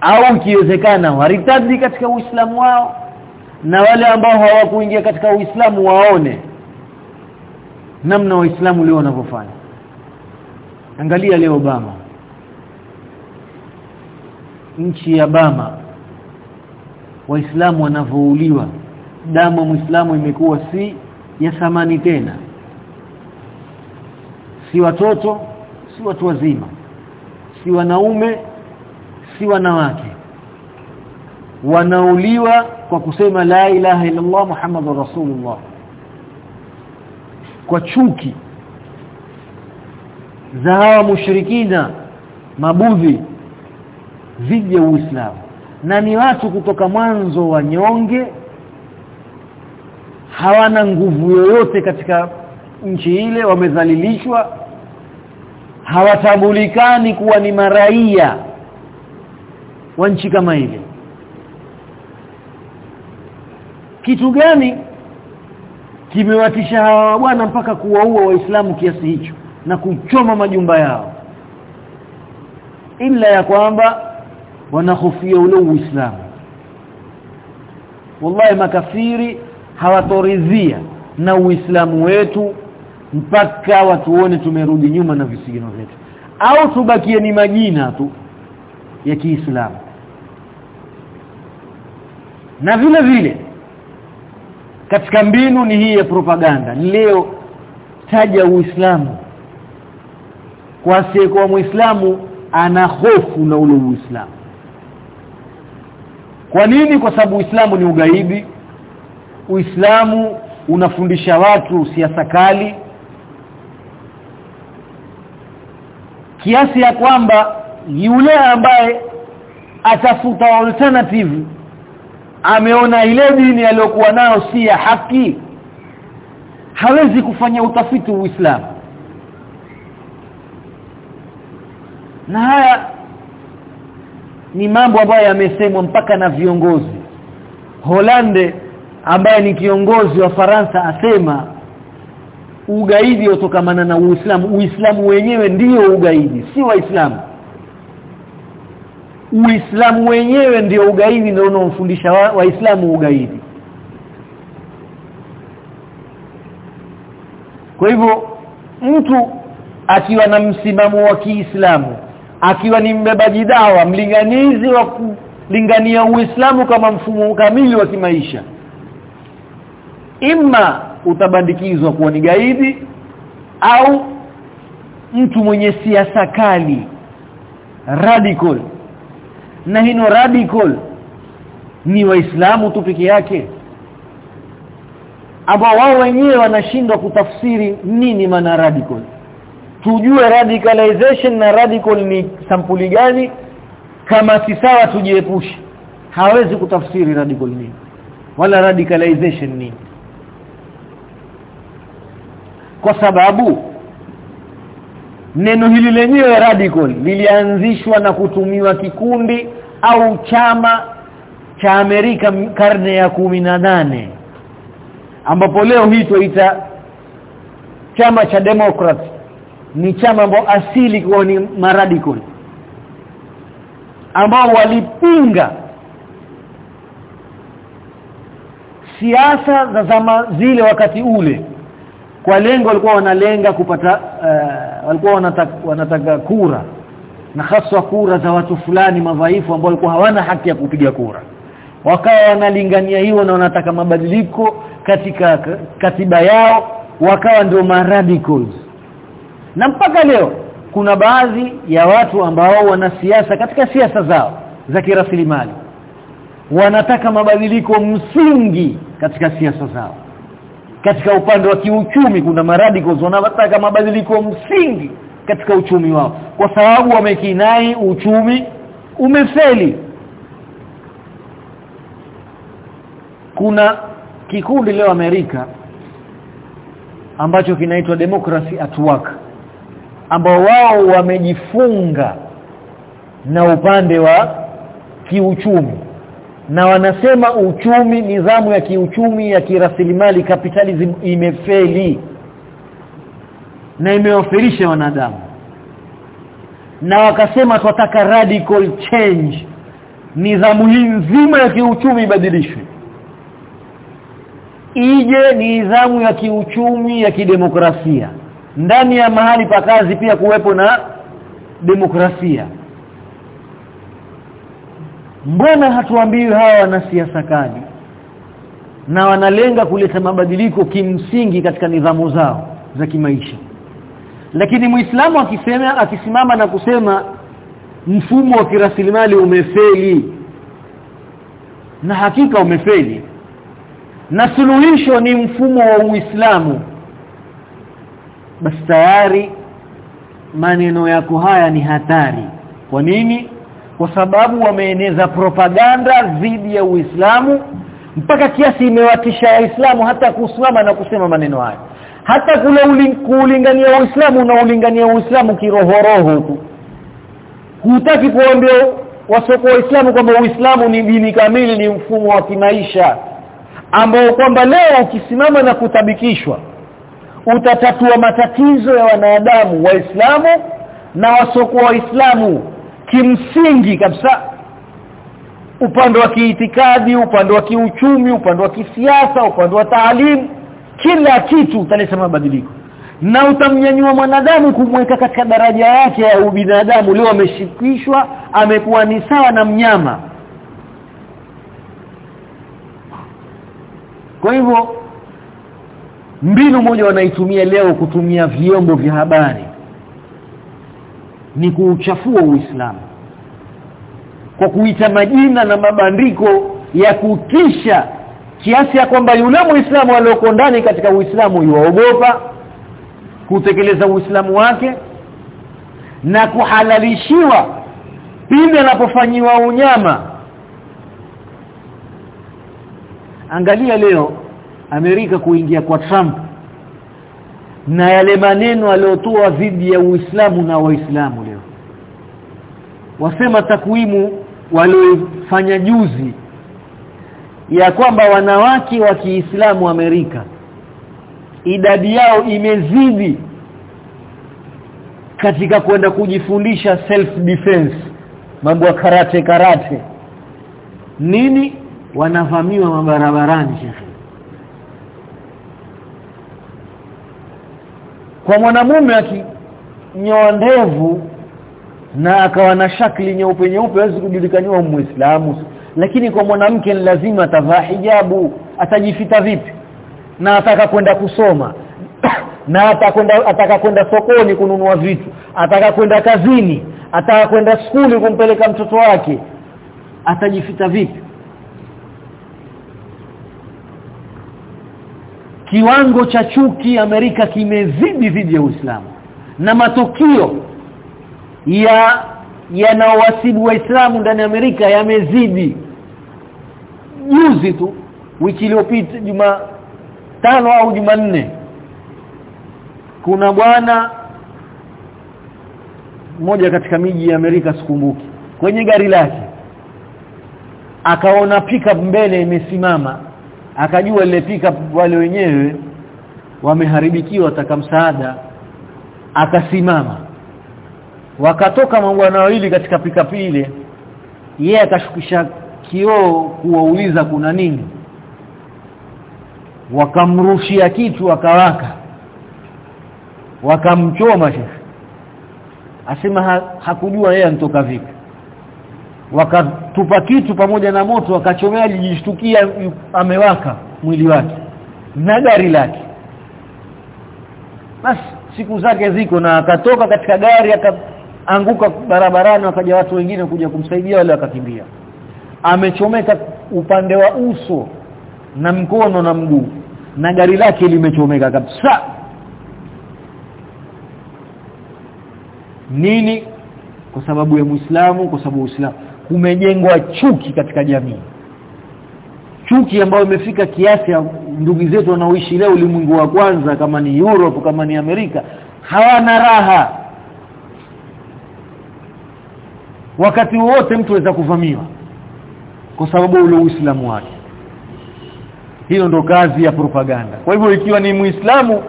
A: au ikiwezekana waritadi katika uislamu wao na wale ambao hawakuingia katika uislamu waone namna waislamu leo wanavyofanya. Angalia leo Obama. Nchi ya Bama waislamu wanavouliwa damu muislamu imekuwa si ya thamani tena. Si watoto si watu wazima. Si wanaume si wanawake. Wanauliwa kwa kusema la ilaha illa Allah Muhammadur Rasulullah. Kwa chuki za hawa mushrikina mabudhi ya Uislamu. Na ni watu kutoka mwanzo wanyonge hawana nguvu yoyote katika nchi ile wamedhalilishwa hawatambulikani kuwa ni maraia wa nchi kama ile kitu gani kimewatisha hawa bwana mpaka kuwaua waislamu kiasi hicho na kuchoma majumba yao? Ila ya kwamba wanahofia ule uislamu. Wallahi makafiri hawatoridhia na uislamu wetu mpaka watuone tumerudi nyuma na visigino vyetu. Au tubakie ni majina tu ya Kiislamu. Na vile vile katika mbinu ni hii ya propaganda. Leo taja uislamu. Kwa kwa muislamu ana hofu na ule uislamu. Kwa nini? Kwa sababu uislamu ni ugaidi. Uislamu unafundisha watu siasa kali. Kiasi ya kwamba yule ambaye atafuta alternative ameona ile dini aliyokuwa nayo si ya haki. Hawezi kufanya utafiti uislamu. Na haya ni mambo ambayo yamesemwa mpaka na viongozi. Holande ambaye ni kiongozi wa Faransa asema ugaidi utokamana na Uislamu. Uislamu wenyewe ndiyo ugaidi si waislamu Uislamu wenyewe ndio ugaidi ndio unaofundisha waislamu wa ugaidi. Kwa hivyo mtu akiwa na msimamo wa Kiislamu akiwa ni mbebaji dawa mlinganizi wa kulingania Uislamu kama mfumo kamili wa kimaisha ima utabandikizwa kuwa ni gaidi au mtu mwenye siasa kali radical na hino radical. Ni waislamu tu peke yake ambao wao wenyewe wanashindwa kutafsiri nini maana radical. Tujue radicalization na radical ni sampuli gani kama si sawa tujiepushe. Hawezi kutafsiri radical nini wala radicalization nini. Kwa sababu neno hili lenyewe radical lilianzishwa na kutumiwa kikundi au chama cha Amerika karne ya nane ambapo leo hii tuita chama cha Democrat. Ni chama ambao asili kwa ni maradical ambao walipinga siasa za zama zile wakati ule kwa lengo walikuwa wanalenga kupata uh, walikuwa wanataka, wanataka kura na haswa kura za watu fulani madhaifu ambao walikuwa hawana haki ya kupiga kura. Wakawa wanalingania hiyo na wanataka mabadiliko katika katiba yao wakawa ndio radicals. Na mpaka leo kuna baadhi ya watu ambao wana siasa katika siasa zao za kirasilimali. Wanataka mabadiliko msingi katika siasa zao. Katika upande wa kiuchumi kuna maradicals wanataka mabadiliko msingi katika uchumi wao. Kwa sababu wamekinai uchumi umefeli. Kuna kikundi leo Amerika ambacho kinaitwa Democracy at Work ambao wao wamejifunga na upande wa kiuchumi. Na wanasema uchumi nidhamu ya kiuchumi ya kirasilimali capitalism imefeli na imewafirisha wanadamu. Na wakasema tunataka radical change. Nidhamu hii nzima ya kiuchumi ibadilishwe. Ije nidhamu ya kiuchumi ya kidemokrasia. Ndani ya mahali pa kazi pia kuwepo na demokrasia. Mbona hatuambiwi hawa wanasiasa kali? Na wanalenga kuleta mabadiliko kimsingi katika nidhamu zao za kimaisha lakini muislamu akisema akisimama na kusema mfumo wa kirasilimali umefeli. Na hakika umefeli. Na suluhisho ni mfumo wa Uislamu. Basi tayari maneno yako haya ni hatari. Kwa nini? Kwa sababu wameeneza propaganda dhidi ya Uislamu mpaka kiasi imewatisha waislamu hata kusimama na kusema maneno haya hata kule kuulingania Uislamu na ulingania Uislamu kirohoroho tu. Hutaki kuambia wasoko waislamu kwamba Uislamu ni dini kamili ni mfumo wa kimaisha ambao kwamba leo ukisimama na kutabikishwa utatatua matatizo ya wanadamu waislamu na wasoko waislamu kimsingi kabisa. Upande wa kiitikadi upande wa kiuchumi upande wa kisiasa upande wa taalimu kila kitu utaleta mabadiliko. Na utamnyanyua mwanadamu kumweka katika daraja yake ya ubinadamu. Leo ameshikishwa amekuwa ni sawa na mnyama. Kwa hivyo mbinu moja wanaitumia leo kutumia vyombo vya habari ni kuuchafua Uislamu. Kwa kuita majina na mabandiko ya kutisha kiasi ya kwamba yule Muislamu aliyoko ndani katika Uislamu yuogopa kutekeleza Uislamu wake na kuhalalishiwa pindi anapofanyiwa unyama. Angalia leo Amerika kuingia kwa Trump na yale maneno aliyotoa dhidi ya Uislamu na Waislamu leo. Wasema takwimu waliofanya juzi ya kwamba wanawake wa Kiislamu Amerika idadi yao imezidi katika kwenda kujifundisha self defense mambo ya karate karate. Nini? Wanavamiwa mabarabarani shekhi kwa mwanamume akinyoa ndevu na akawa na shakli nyeupe nyeupe hawezi kujulikaniwa muislamu lakini kwa mwanamke ni lazima atavaa hijabu. Atajifita vipi? Na ataka kwenda kusoma. Na atakwenda ataka kwenda sokoni kununua vitu. Ataka kwenda kazini. Ataka kwenda skuli kumpeleka mtoto wake. Atajifita vipi? Kiwango cha chuki Amerika kimezidi dhidi ya Uislamu. Na matokeo ya yanawasibu waislamu ndani ya Amerika yamezidi. Juzi tu wiki iliyopita juma tano au jumanne kuna bwana mmoja katika miji ya Amerika sikumbuki kwenye gari lake akaona pickup mbele imesimama akajua ile pickup wale wenyewe wameharibikiwa wataka msaada akasimama wakatoka mabwana wawili katika pikapi ile yeye akashukisha kioo kuwauliza kuna nini. Wakamrushia kitu akawaka. Wakamchoma shekh asema ha, hakujua yeye anatoka vipi. Wakatupa kitu pamoja na moto wakachomea jijishtukia amewaka mwili wake na gari lake. Basi siku zake ziko na akatoka katika gari akaanguka barabarani wakaja watu wengine kuja kumsaidia wale wakakimbia. Amechomeka upande wa uso na mkono na mguu na gari lake limechomeka kabisa. Nini? Kwa sababu ya Muislamu kwa sababu Uislamu. Kumejengwa chuki katika jamii. Chuki ambayo imefika kiasi ya ndugu zetu wanaoishi leo ulimwengu wa kwanza kama ni Europe kama ni Amerika hawana raha wakati wote mtu aweza kuvamiwa kwa sababu ule Uislamu wake. Hiyo ndo kazi ya propaganda. Kwa hivyo ikiwa ni Muislamu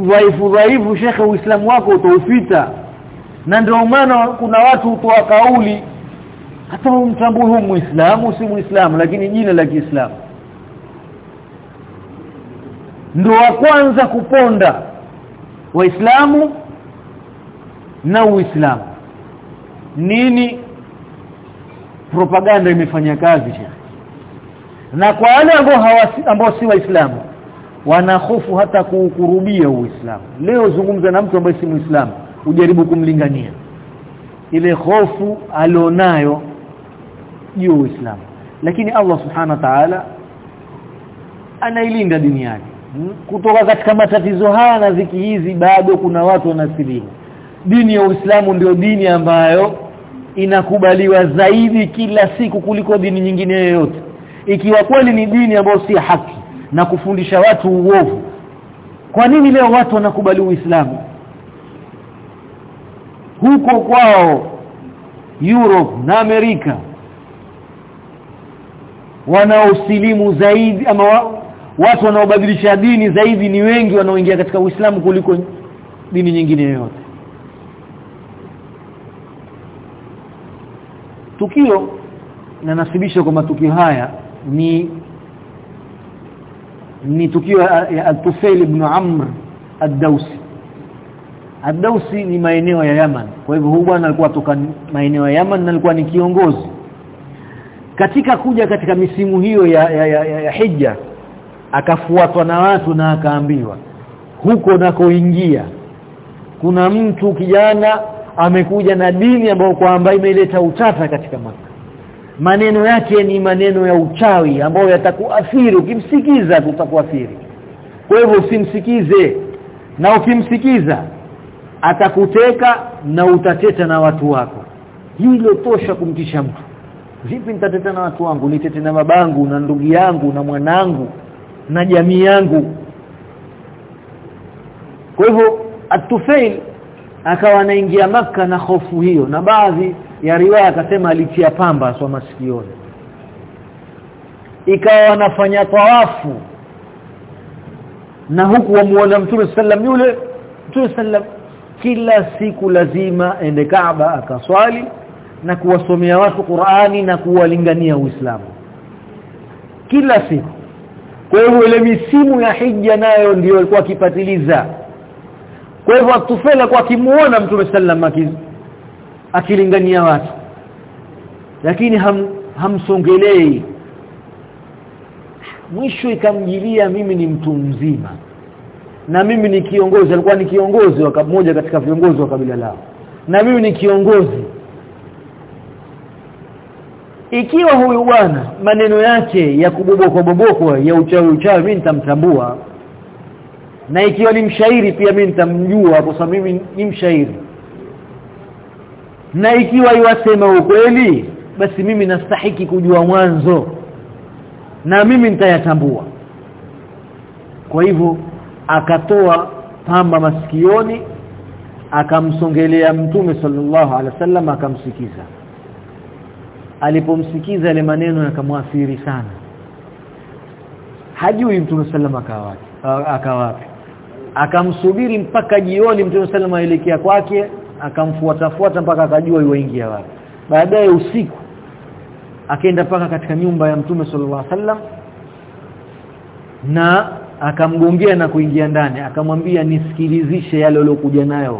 A: dhaifu dhaifu shekhe uislamu wako utaufita na ndio maana kuna watu hutoa kauli hata umtambui huyu muislamu si muislamu lakini jina la Kiislamu. Ndio wa kwanza kuponda. Waislamu na uislamu. Nini? Propaganda imefanya kazi shekhe na kwa wale ambao ambao si waislamu wanahofu hata kuukurubia uislamu. Leo zungumza na mtu ambaye si muislamu ujaribu kumlingania. Ile hofu alionayo juu uislamu. Lakini Allah subhanahu wa ta'ala anailinda dini yake. Kutoka katika matatizo haya na ziki hizi bado kuna watu wanasilimu dini ya Uislamu ndio dini ambayo inakubaliwa zaidi kila siku kuliko dini nyingine yoyote. Ikiwa kweli ni dini ambayo si haki na kufundisha watu uovu kwa nini leo watu wanakubali Uislamu? Huko kwao Europe na Amerika wanaosilimu zaidi ama wa, watu wanaobadilisha dini zaidi ni wengi wanaoingia katika Uislamu kuliko dini nyingine yoyote tukio na nasibisha kwa matukio haya ni ni tukio ya Al-Tufail ibn Amr Ad-Dawsi. Ad-Dawsi ni maeneo ya Yaman. Kwa hivyo huyu bwana alikuwa kutoka maeneo ya Yaman na alikuwa ni kiongozi. Katika kuja katika misimu hiyo ya, ya, ya, ya, ya hija akafuatwa na watu na akaambiwa huko nakoingia kuna mtu kijana amekuja na dini ambayo kwamba imeleta utata katika maka maneno yake ni maneno ya uchawi ambayo yatakuathiri. Ukimsikiza tutakuathiri kwa hivyo usimsikize. Na ukimsikiza atakuteka na utateta na watu wako. Hilo tosha kumtisha mtu. Vipi nitateta na watu wangu? Nitete na babangu na ndugu yangu na mwanangu na jamii yangu. Kwa hivyo atufail akawa anaingia maka na hofu hiyo. Na baadhi ya riwaya akasema alitia pamba aswa masikioni. Ikawa wanafanya tawafu. Na huku wamuona mtume sallam yule mtume sallam kila siku lazima ende Kaaba akaswali na kuwasomea watu Qur'ani na kuwalingania Uislamu. Kila siku. Kwa hiyo ile misimu ya hija nayo ndio alikuwa akipatiliza kwa hivyo atufela kwa kimuona mtume sallam akilingania watu. Lakini ham, hamsongelei. Mwisho ikamjilia mimi ni mtu mzima. Na mimi ni kiongozi alikuwa ni kiongozi wa mmoja katika viongozi wa kabila lao. Na mimi ni kiongozi. Ikiwa huyu bwana maneno yake ya kubobokwa bobokwa ya uchawi uchawi mimi nitamtambua na ikiwa ni mshairi pia mimi nitamjua kwa sababu mimi ni mshairi. Na ikiwa iwasema ukweli basi mimi nastahiki kujua mwanzo. Na mimi nitayatambua. Kwa hivyo akatoa pamba masikioni akamsongelea mtume sallallahu alaihi wasallam akamsikiza. Alipomsikiza yale maneno yakamwathiri sana. Hajui mtume sallallahu alaihi wasallam akawa akawapi akamsubiri mpaka jioni mtume sallallahu aelekea kwake akamfuatafuata mpaka akajua yuingia wapi. Baadaye usiku akaenda paka katika nyumba ya mtume sallallahu alaihi wasallam na akamgongea na kuingia ndani akamwambia nisikilizishe yale aliyokuja nayo.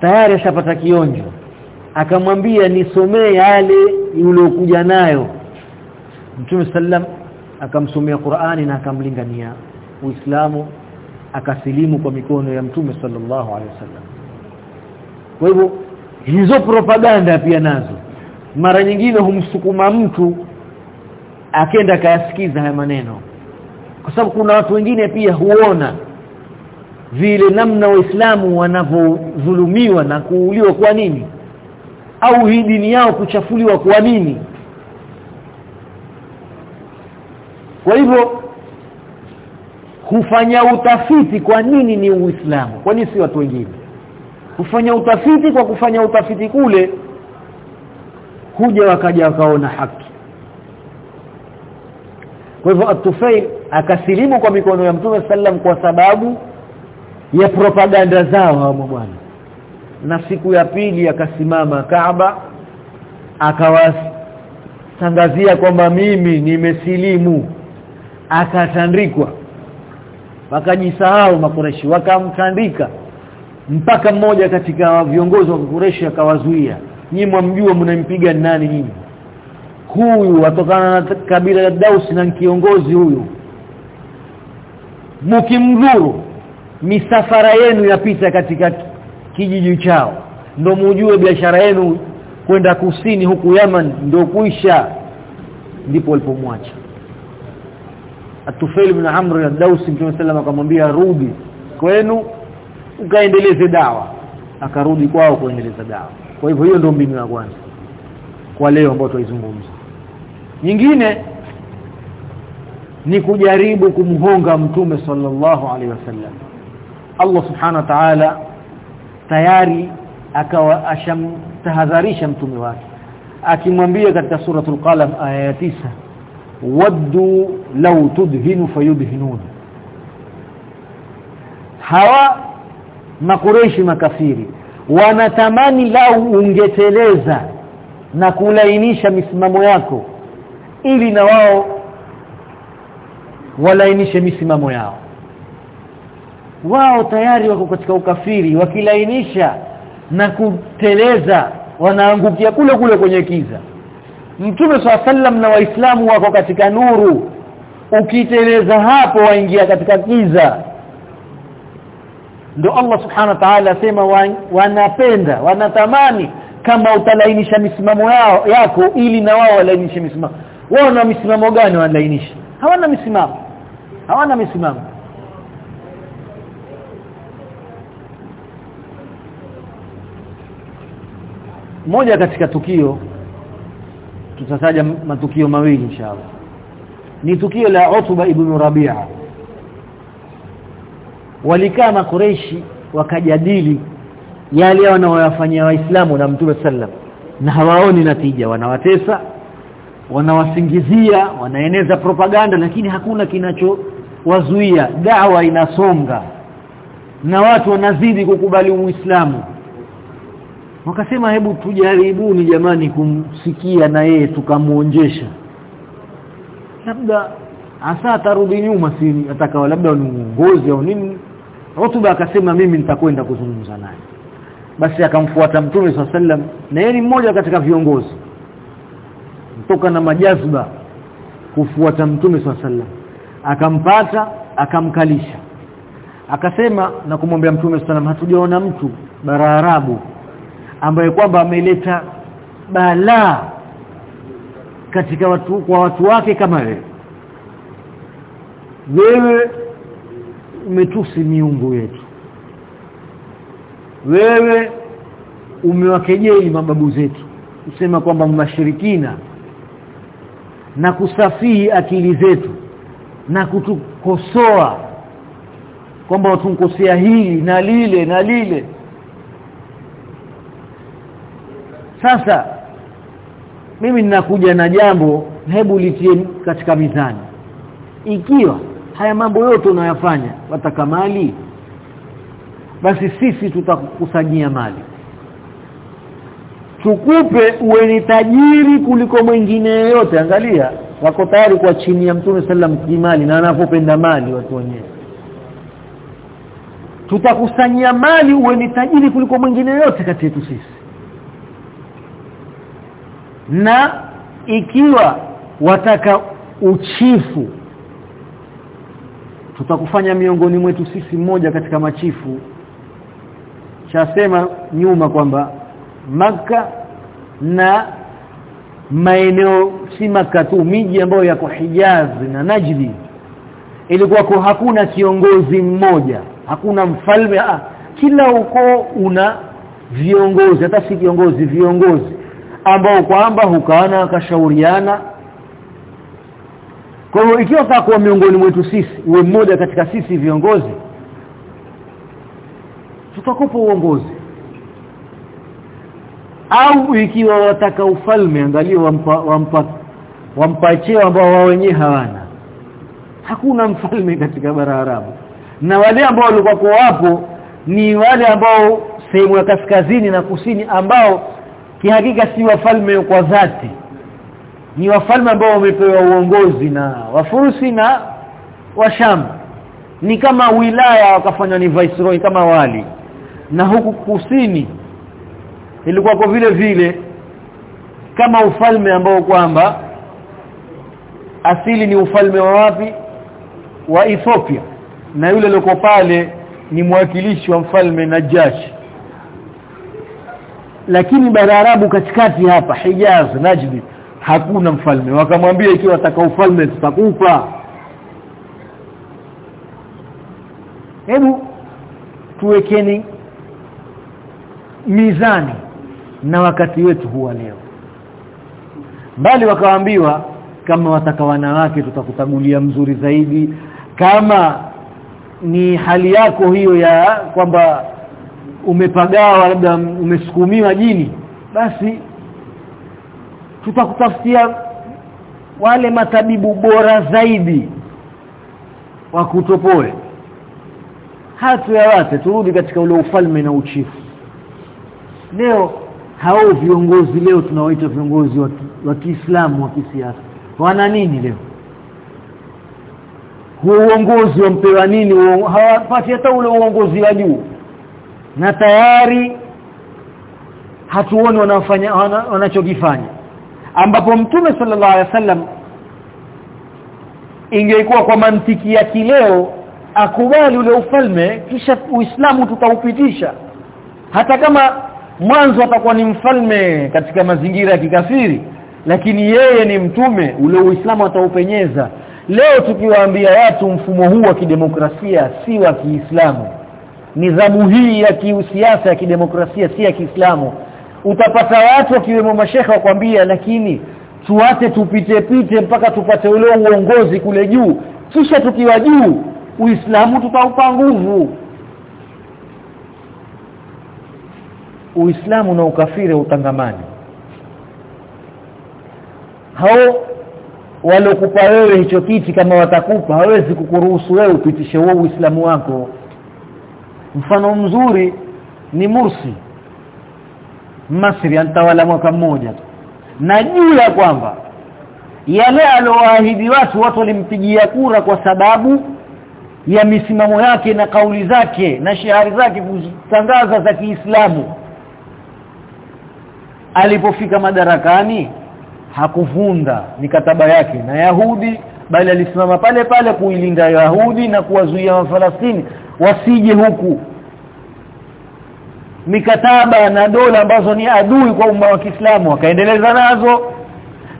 A: Tayari ashapata kionjo. Akamwambia nisomee yale uliokuja nayo. Mtume sallam akamsomea Qur'ani na akamlingania Uislamu akasilimu kwa mikono ya Mtume sallallahu alaihi wasallam. Kwa hivyo hizo propaganda pia nazo mara nyingine humsukuma mtu akenda kayasikiza haya maneno. Kwa sababu kuna watu wengine pia huona vile namna waislamu wanavyodhulumiwa na kuuliwa kwa nini au hii dini yao kuchafuliwa kwa nini. Kwa hivyo hufanya utafiti kwa nini ni uislamu? Kwa nini si watu wengine? Hufanya utafiti kwa kufanya utafiti kule huja wakaja wakaona haki. Kwa hivyo Atufail akasilimu kwa mikono ya Mtume sallam kwa sababu ya propaganda zao hao bwana na siku ya pili akasimama Kaaba akawatangazia kwamba mimi nimesilimu. Akatandikwa wakajisahau makureshi wakamtandika mpaka mmoja katika viongozi wa Kureshi akawazuia. Nyinyi mwamjua mnampiga nani nyinyi? Huyu atokana na kabila la Daus na kiongozi huyu. Mkimdhuru misafara yenu yapita katika kijiji chao. Ndio mujue biashara yenu kwenda kusini huku Yaman ndio kuisha. Ndipo walipomwacha Atufail ibn Amr al-Dawsi Mtume sallam akamwambia rudi kwenu ukaendeleze dawa. Akarudi kwao kuendeleza dawa. Kwa hivyo hiyo ndio mbinu ya kwanza kwa leo ambao tuizungumza nyingine ni kujaribu kumhonga mtume sallallahu alaihi wasallam. Allah subhanahu wa ta'ala tayari akawa ashamtahadharisha mtume wake. Akimwambia katika suratul qalam aya ya tisa waddu law tudhinu fayudhinun. Hawa makureshi makafiri wanatamani lau ungeteleza na kulainisha misimamo yako ili na wao walainishe misimamo yao. Wao tayari wako katika ukafiri wakilainisha na kuteleza wanaangukia kule kule kwenye kiza Mtume sallam na waislamu wako katika nuru. Ukiteleza hapo waingia katika giza. Ndio Allah subhanahu wa ta'ala asema wanapenda wanatamani kama utalainisha misimamo yao yako ili na wao walainishe misimamo. Wao na misimamo gani wanalainisha? Hawana misimamo. Hawana misimamo. Moja katika tukio tutataja matukio mawili inshallah. Ni tukio la Utba ibn Rabi'a. Walikaa makureishi wakajadili yale wanaoyafanyia waislamu na Mtume sallam na hawaoni natija wanawatesa wanawasingizia wanaeneza propaganda lakini hakuna kinachowazuia. Dawa inasonga. Na watu wanazidi kukubali Uislamu wakasema hebu tujaribuni jamani kumsikia na yeye tukamuonjesha labda asa atarudi nyuma si atakawa labda ni uongozi au nini. Rutuba akasema mimi nitakwenda kuzungumza naye. Basi akamfuata Mtume swalla sallam na yeye ni mmoja katika viongozi. Kutoka na majazba kufuata Mtume swalla sallam akampata akamkalisha. Akasema na kumwambia Mtume swalla sallam hatujaona mtu bara Arabu ambaye kwamba ameleta balaa katika watu kwa watu wake kama wewe. Wewe umetusi miungu yetu. Wewe umewakejeli mababu zetu. Kusema kwamba mashirikina na kusafii akili zetu na kutukosoa kwamba watumkosea hili na lile na lile sasa mimi ninakuja na jambo hebu litie katika mizani. Ikiwa haya mambo yote unayofanya wataka mali basi sisi tutakukusanyia mali. Tukupe uwe ni tajiri kuliko mwingine yote angalia wako tayari kwa chini ya mtume sallam kimali na anapopenda mali watu wenyewe. Tutakusanyia mali uwe ni tajiri kuliko mwingine yote kati yetu sisi na ikiwa wataka uchifu tutakufanya miongoni mwetu sisi mmoja katika machifu. Chasema nyuma kwamba maka na maeneo si maka tu miji ambayo yako Hijaz na Najdi ilikuwa kwa hakuna kiongozi mmoja hakuna mfalme. Ah, kila ukoo una viongozi hata si kiongozi viongozi ambao kwamba hukana wakashauriana. Kwa hiyo ikiwa taka kuwa miongoni mwetu sisi uwe mmoja katika sisi viongozi tutakopa uongozi. Au ikiwa wataka ufalme angalia wampa wampa wampa cheo ambao wao wenyewe hawana. Hakuna mfalme katika bara Arabu. Na wale ambao walikuwa wapo ni wale ambao sehemu ya kaskazini na kusini ambao kihakika si wafalme kwa dhati. Ni wafalme ambao wamepewa uongozi na wafurusi na washam. Ni kama wilaya wakafanywa ni viceroy kama wali. Na huku kusini ilikuwa kwa vile vile kama ufalme ambao kwamba asili ni ufalme wa wapi? Wa Ethiopia. Na yule loko pale ni mwakilishi wa mfalme na Najashi lakini bara Arabu katikati hapa Hijaz Najd hakuna mfalme. Wakamwambia ikiwa wataka ufalme tutakufa. Hebu tuwekeni mizani na wakati wetu huwa leo. Bali wakaambiwa kama wataka wanawake tutakutagulia mzuri zaidi. Kama ni hali yako hiyo ya kwamba umepagawa labda umesukumiwa jini basi tutakutafutia wale matabibu bora zaidi wa kutopoe hatu ya wate turudi katika ule ufalme na uchifu. Leo hao viongozi leo tunawaita viongozi wa Kiislamu wa kisiasa wana nini leo? Huo uongozi wampewa nini? Hawapati hata ule uongozi wa juu na tayari hatuoni wanafanya wanachokifanya. Ambapo mtume sallallahu alaihi wasallam ingekuwa kwa mantiki ya kileo akubali ule ufalme kisha uislamu tutaupitisha hata kama mwanzo atakuwa ni mfalme katika mazingira ya kikafiri lakini yeye ni mtume ule uislamu ataupenyeza. Leo tukiwaambia watu mfumo huu wa kidemokrasia si wa Kiislamu nidhamu hii ya kiusiasa ya kidemokrasia si ya Kiislamu. Utapata watu wakiwemo mashekha wakwambia lakini tuate tupite pite mpaka tupate ule uongozi kule juu. Kisha tukiwa juu Uislamu tutaupa nguvu. Uislamu na ukafiri utangamani hao walokupa wewe hicho kiti kama watakupa hawezi kukuruhusu wewe upitishe huo Uislamu wako mfano mzuri ni Mursi. Masri antawala mwaka mmoja tu. Na juu ya kwamba yale alioahidi watu watu walimpigia kura kwa sababu ya misimamo yake na kauli zake na shahari zake kutangaza za Kiislamu. Alipofika madarakani hakuvunda mikataba yake na Yahudi bali alisimama pale pale kuilinda Yahudi na kuwazuia Wafalastini wasije huku. Mikataba na dola ambazo ni adui kwa umma wa Kiislamu wakaendeleza nazo.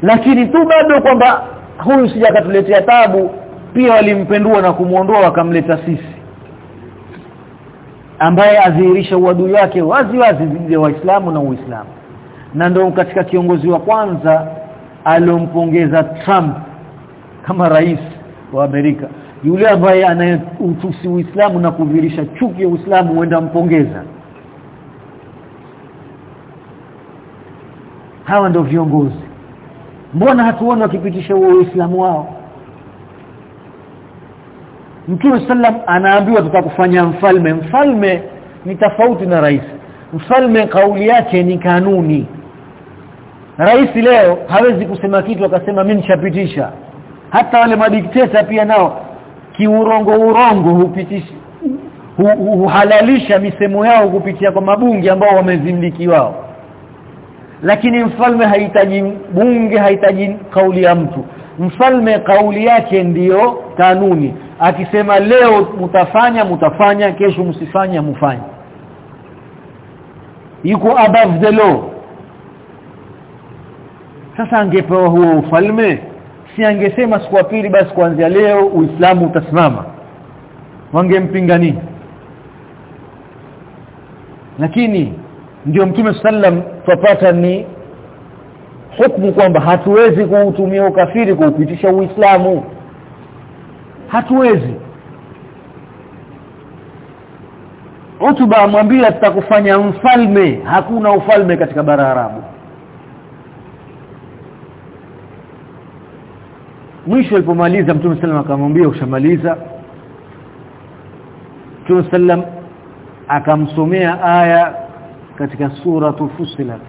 A: Lakini tu bado kwamba huyu sija akatuletea tabu pia walimpendua na kumuondoa wakamleta sisi. Ambaye adhihirisha uadui wake wazi wazi dhidi ya Waislamu na Uislamu. Na ndio katika kiongozi wa kwanza alompongeza Trump kama rais wa Amerika yule ambaye anayeutusi Uislamu na kuvirisha chuki ya Uislamu huenda mpongeza hawa ndio viongozi. Mbona hatuoni wakipitisha huo Uislamu wao? Mtume sallam anaambiwa tutakufanya mfalme. Mfalme ni tofauti na rais. Mfalme kauli yake ni kanuni. Rais leo hawezi kusema kitu akasema mimi nishapitisha. Hata wale madikteta pia nao kiurongo urongo hupitishi huhalalisha misemo yao kupitia kwa mabunge ambao wamezindiki wao lakini mfalme hahitaji bunge hahitaji kauli ya mtu. Mfalme kauli yake ndiyo kanuni. Akisema leo mutafanya mutafanya kesho msifanya mufanye yuko above the law. Sasa angepewa huo ufalme si angesema siku ya pili basi kuanzia leo uislamu utasimama. Wangempinga nini? Lakini ndio mtume sallam tupata ni hukumu kwamba hatuwezi kuutumia ukafiri kuupitisha uislamu. Hatuwezi. Utuba amwambia tutakufanya mfalme. Hakuna ufalme katika bara Arabu mwisho alipomaliza Mtume sallam akamwambia ushamaliza? Mtume sallam akamsomea aya katika sura Fussilat.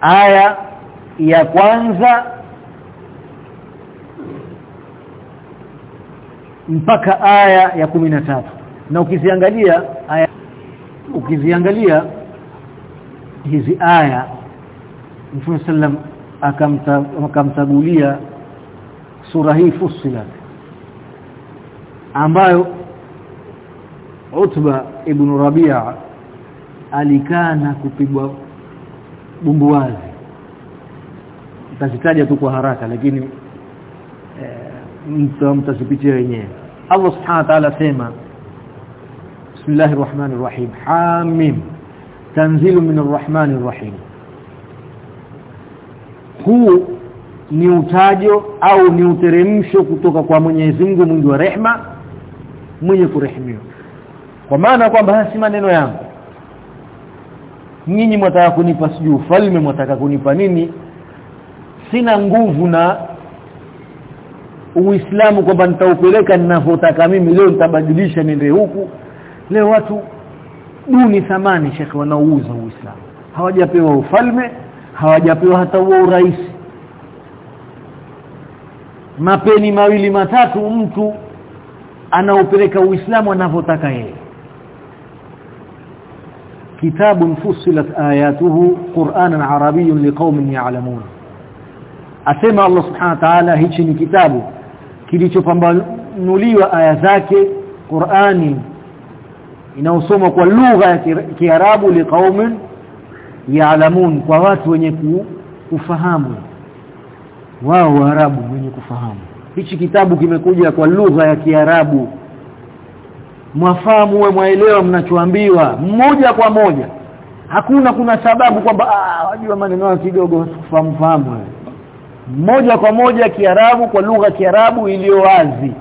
A: Aya ya kwanza mpaka aya ya kumi na tatu. Na ukiziangalia aya ukiziangalia hizi aya Mtume sallam akamtagulia sura hii Fussilat ambayo Utba ibn Rabia alikana kupigwa bumbuwazi nitazitaja tu kwa haraka lakini e, mtazipitia wenyewe. Allah subhanahu wa ta'ala sema Bismillahir Rahmanir Rahim Hamim. Tanzilu minir Rahmanir Rahim huu ni utajo au ni uteremsho kutoka kwa Mwenyezi Mungu mwingi wa rehma mwenye kurehemiwa. Kwa maana kwamba haya si maneno yangu nyinyi mwataka kunipa siju ufalme mwataka kunipa nini sina nguvu na Uislamu kwamba nitaupeleka ninavyotaka mimi leo nitabadilisha nende huku. Leo watu duni thamani shekhi wanaouza Uislamu. Hawajapewa ufalme hawajapewa hata huo urais mapeni mawili matatu mtu anaupeleka Uislamu anavyotaka yeye كتاب فصلت آياته قرآنا عربيا لقوم يعلمون asema Allah subhanahu wa ta'ala hichi ni kitabu kilichopambanuliwa aya zake Qur'ani inaosoma kwa lugha ya Kiarabu liqaumin ya'lamun kwa watu wenye kufahamu. Wao waarabu wenye kufahamu. Hichi kitabu kimekuja kwa lugha ya Kiarabu. Mwafahamu we mwaelewa mnachoambiwa mmoja kwa moja. Hakuna kuna sababu kwamba ah wajua maneno kidogo fahamu fahamu. Moja kwa moja Kiarabu kwa lugha Kiarabu iliyo wazi.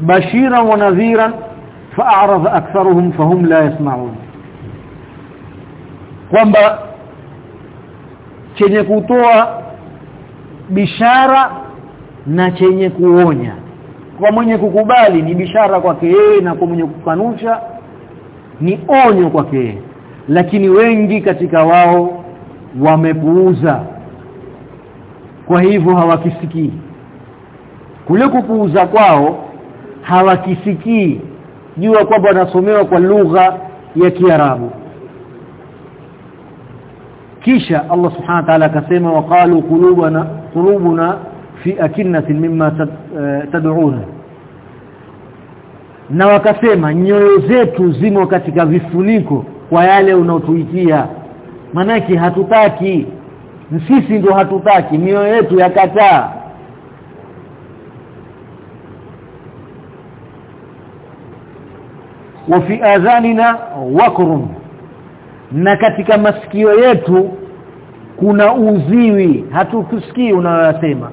A: Bashira wa nadhira fa'arad aktharuhum fahum la yasma'un kwamba chenye kutoa bishara na chenye kuonya. Kwa mwenye kukubali ni bishara kwake yeye na kwa mwenye kukanusha ni onyo kwake yeye. Lakini wengi katika wao wamepuuza. Kwa hivyo hawakisikii. Kule kupuuza kwao hawakisikii. Jua kwamba wanasomewa kwa lugha ya Kiarabu kisha Allah subhanahu wa ta'ala akasema waqalu qulubuna qulubuna fi akinnatin mimma tad'una. Na wakasema nyoyo zetu zimo katika vifuniko kwa yale unaotuitia. Manake hatutaki. Sisi ndio hatutaki. Mioyo yetu yakataa. Wa fi adhanina waqrun na katika masikio yetu kuna uziwi. Hatukusikii unayosema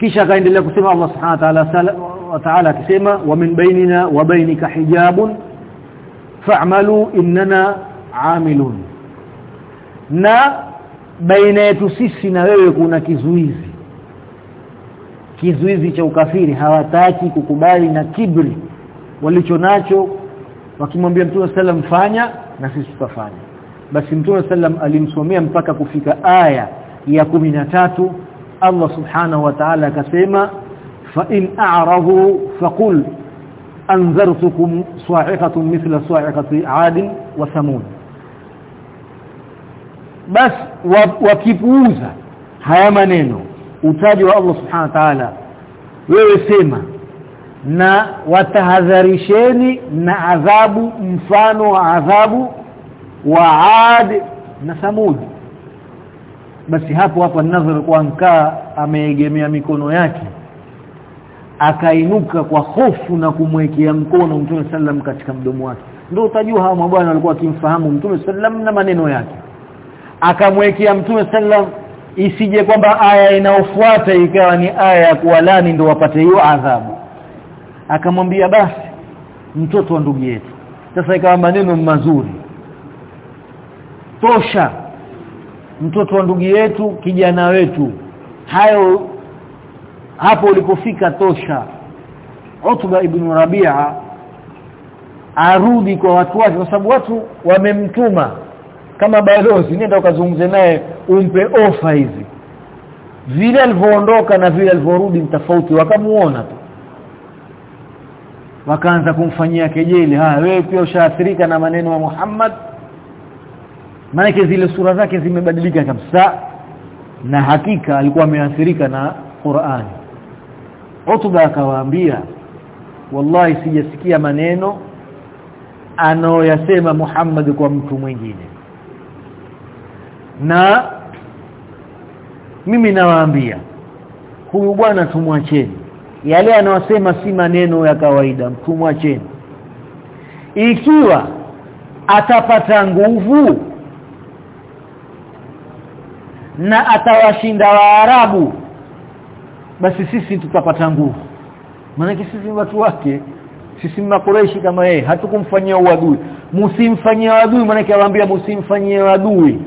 A: kisha akaendelea kusema Allah subhanahu wa ta'ala akisema wa min bainina wa bainika hijabun fa'malu innana amilun. Na baina yetu sisi na wewe kuna kizuizi. Kizuizi cha ukafiri. Hawataki kukubali na kibri walicho nacho wakimwambia Mtume sallam fanya na sisi tutafanya. Basi Mtume sallam alimsomea mpaka kufika aya ya tatu. Allah subhanahu wa ta'ala akasema fa in a'rahu faqul anzartukum sa'iqatun mithla sa'iqati 'ad wa samud bas wakipuuza haya maneno utaji wa Allah subhanahu wa ta'ala wewe sema na watahadharisheni na adhabu mfano wa adhabu wa Ad na Samud basi hapo hapo nadhar kwa nkaa ameegemea mikono yake akainuka kwa hofu na kumwekea mkono Mtume sallam katika mdomo wake. Ndio utajua hawa mabwana walikuwa wakimfahamu Mtume sallam na maneno yake. Akamwekea Mtume sallam isije kwamba aya inayofuata ikawa ni aya ya kuwalani ndio wapate hiyo adhabu akamwambia basi mtoto wa ndugu yetu. Sasa ikawa maneno mazuri. Tosha mtoto wa ndugu yetu kijana wetu. Hayo hapo ulipofika tosha. Utba ibn Rabi'a arudi kwa watu wake kwa sababu watu wamemtuma kama balozi. Nenda ukazungumze naye umpe ofa hizi. Vile alivyoondoka na vile alivyorudi tofauti wakamuona tu wakaanza kumfanyia kejeli. Haya wewe pia ushaathirika na maneno ya Muhammad. Maana zile sura zake zimebadilika kabisa. Na hakika alikuwa ameathirika na Qur'ani Utba akawaambia wallahi sijasikia maneno anaoyasema Muhammad kwa mtu mwingine. Na mimi nawaambia huyu bwana tumwacheni yale anayosema si maneno ya kawaida mtumwacheni ikiwa atapata nguvu na atawashinda waarabu basi sisi tutapata nguvu. Maana sisi watu wake. Sisi makureishi kama yeye. Hatukumfanyia uadui. Msimfanyie uadui maana anawaambia msimfanyie uadui.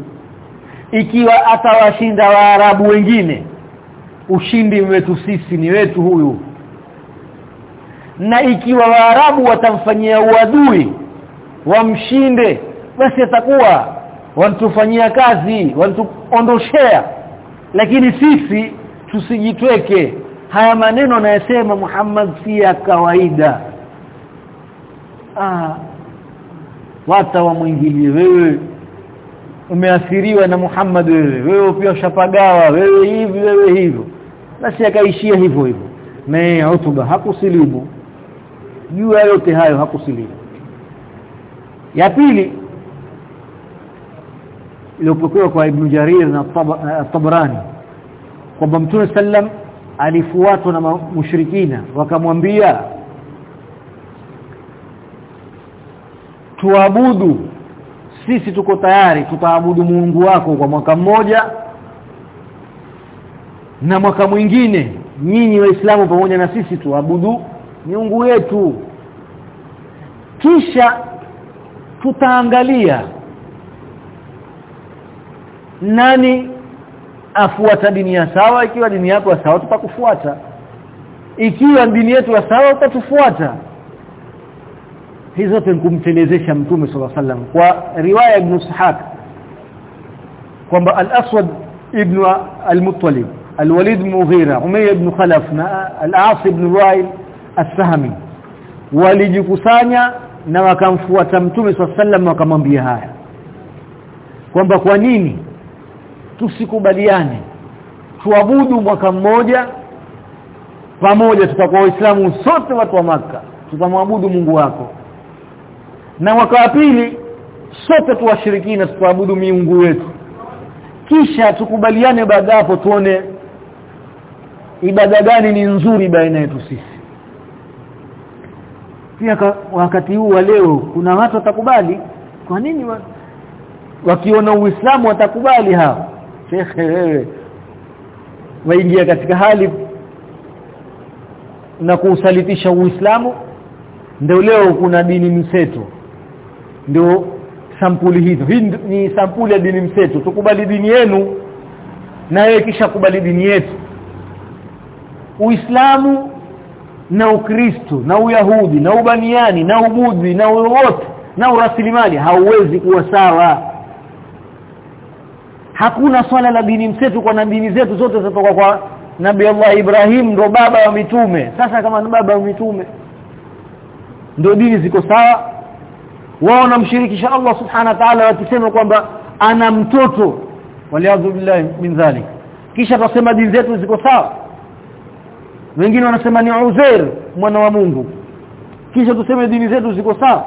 A: Ikiwa atawashinda waarabu wengine ushindi wetu sisi ni wetu huyu na ikiwa waarabu watamfanyia uadui wamshinde basi atakuwa wanatufanyia kazi wanatuondoshea. Lakini sisi tusijitweke. Haya maneno anayesema Muhammad si ya kawaida. Ah wata wamwingilie wewe umeathiriwa na Muhammad wewe wewe pia ushapagawa wewe hivi wewe hivyo basi akaishia hivyo hivyo. Na Utuba hakusilimu juu ya yote hayo hakusilimu. Ya pili iliyopokewa kwa Ibn Jarir na Tabarani kwamba Mtume sallam alifuatwa na mushrikina wakamwambia tuabudu sisi tuko tayari tutaabudu Mungu wako kwa mwaka mmoja na mwaka mwingine. Nyinyi waislamu pamoja na sisi tuabudu miungu yetu. Kisha tutaangalia nani afuata dini ya sawa. Ikiwa dini yako ya sawa tutakufuata. Ikiwa dini yetu ya sawa utatufuata. Hizo zote mtume swalla sallam kwa riwaya ibn Sahak kwamba al-Aswad ibn al-Muttalib al-Walid Mughira Umayya ibn Khalaf na al-As ibn Wa'il as-Sahmi. Walijikusanya na wakamfuata mtume wasallam wakamwambia haya. Kwamba kwa nini tusikubaliane tuabudu mwaka mmoja pamoja tutakuwa waislamu sote watu wa maka tutamwabudu Mungu wako. Na mwaka wa pili sote tuwashirikina tutaabudu miungu wetu. Kisha tukubaliane baada hapo tuone ibada gani ni nzuri baina yetu sisi pia wakati huu wa leo kuna watu watakubali. Kwa nini wa, wakiona uislamu watakubali hao? Shekhe wewe waingia katika hali na kuusalitisha uislamu? Ndio leo kuna dini mseto. Ndio sampuli hizo. Hii ni sampuli ya dini mseto. Tukubali dini yenu na yeye kisha kubali dini yetu. Uislamu na Ukristo na Uyahudi na Ubaniani na Ubudhi na wote na urasilimali hauwezi kuwa sawa. Hakuna swala la dini mseto kwa na dini zetu zote zitoka kwa Nabii Allah Ibrahim ndo baba wa mitume. Sasa kama ni baba wa mitume ndio dini ziko sawa? Wao wanamshirikisha Allah subhana wa ta'ala wakisema kwamba ana mtoto waliadhu billahi min dhalik. Kisha tusema dini zetu ziko sawa wengine wanasema ni Uzair mwana wa Mungu. Kisha tuseme dini zetu ziko sawa.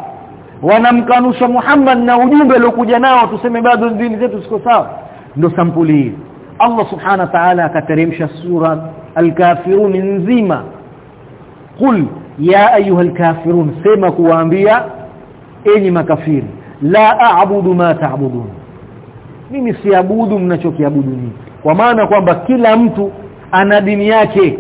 A: Wanamkanusha Muhammad na ujumbe aliokuja nao tuseme bado dini zetu ziko sawa. Ndio sampuli hii. Allah subhana wa ta'ala akateremsha sura al-kafirun nzima. Qul ya ayuha al-kafirun sema kuwaambia enyi makafiri la a'budu ma ta'budun. Mimi siabudu mnachokiabudu nyinyi kwa maana kwamba kila mtu ana dini yake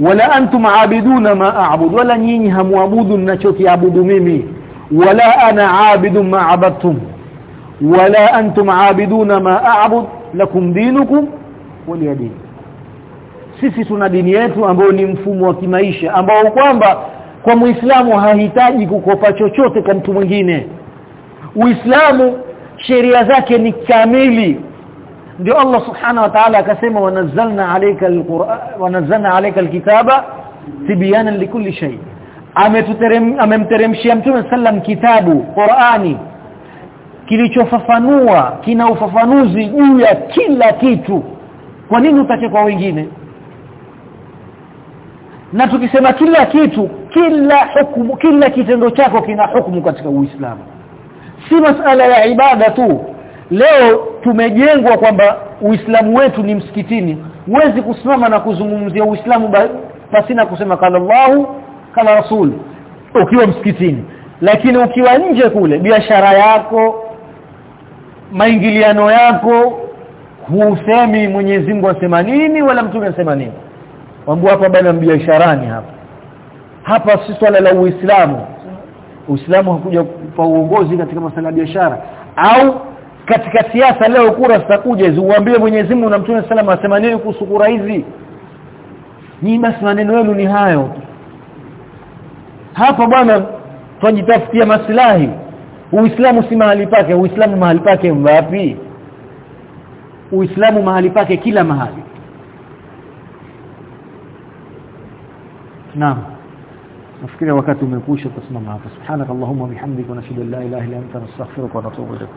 A: wala antum aabiduna ma a'budu. Wala nyinyi hamuabudu ninachokiabudu mimi. Wala ana aabidu ma abadtum. Wala antum aabiduna ma a'bud. Lakum dinukum waliyadin sisi tuna dini yetu ambayo ni mfumo wa kimaisha ambao kwamba kwa muislamu hahitaji kukopa chochote kwa mtu mwingine. Uislamu sheria zake ni kamili ndio Allah subhanahu wa ta'ala akasema wanazalna alayka alquran wanazalna alayka alkitaba tibyanan likulli shay. Amemteremshia mtume sallam kitabu Qur'ani kilichofafanua kina ufafanuzi juu ya kila kitu. Kwa nini utake kwa wengine? Na tukisema kila kitu kila hukumu kila kitendo chako kina hukumu katika Uislamu. Si masala ya ibada tu leo tumejengwa kwamba Uislamu wetu ni msikitini. Huwezi kusimama na kuzungumzia Uislamu pasina kusema kala Allahu kala Rasul ukiwa msikitini. Lakini ukiwa nje kule biashara yako maingiliano yako husemi Mwenyezi Mungu asema nini wala mtume asema nini. Wangu hapa bana biasharani hapa. Hapa si swala la Uislamu. Uislamu hakuja kwa uongozi katika masuala ya biashara. Au katika siasa leo kura zitakuja ziuambie Mwenyezi Mungu na Mtume salama asema nini kuhusu kura hizi. Ni basi maneno yenu ni hayo hapa bwana tunajitafutia maslahi Uislamu si mahali pake Uislamu mahali pake wapi? Uislamu mahali pake kila mahali. Naam. Nafikiri wakati umekwisha kusimama hapa. Subhanakallahumma bihamdika wa nashhadu an la ilaha illa anta nastaghfiruka wa natubu ilayk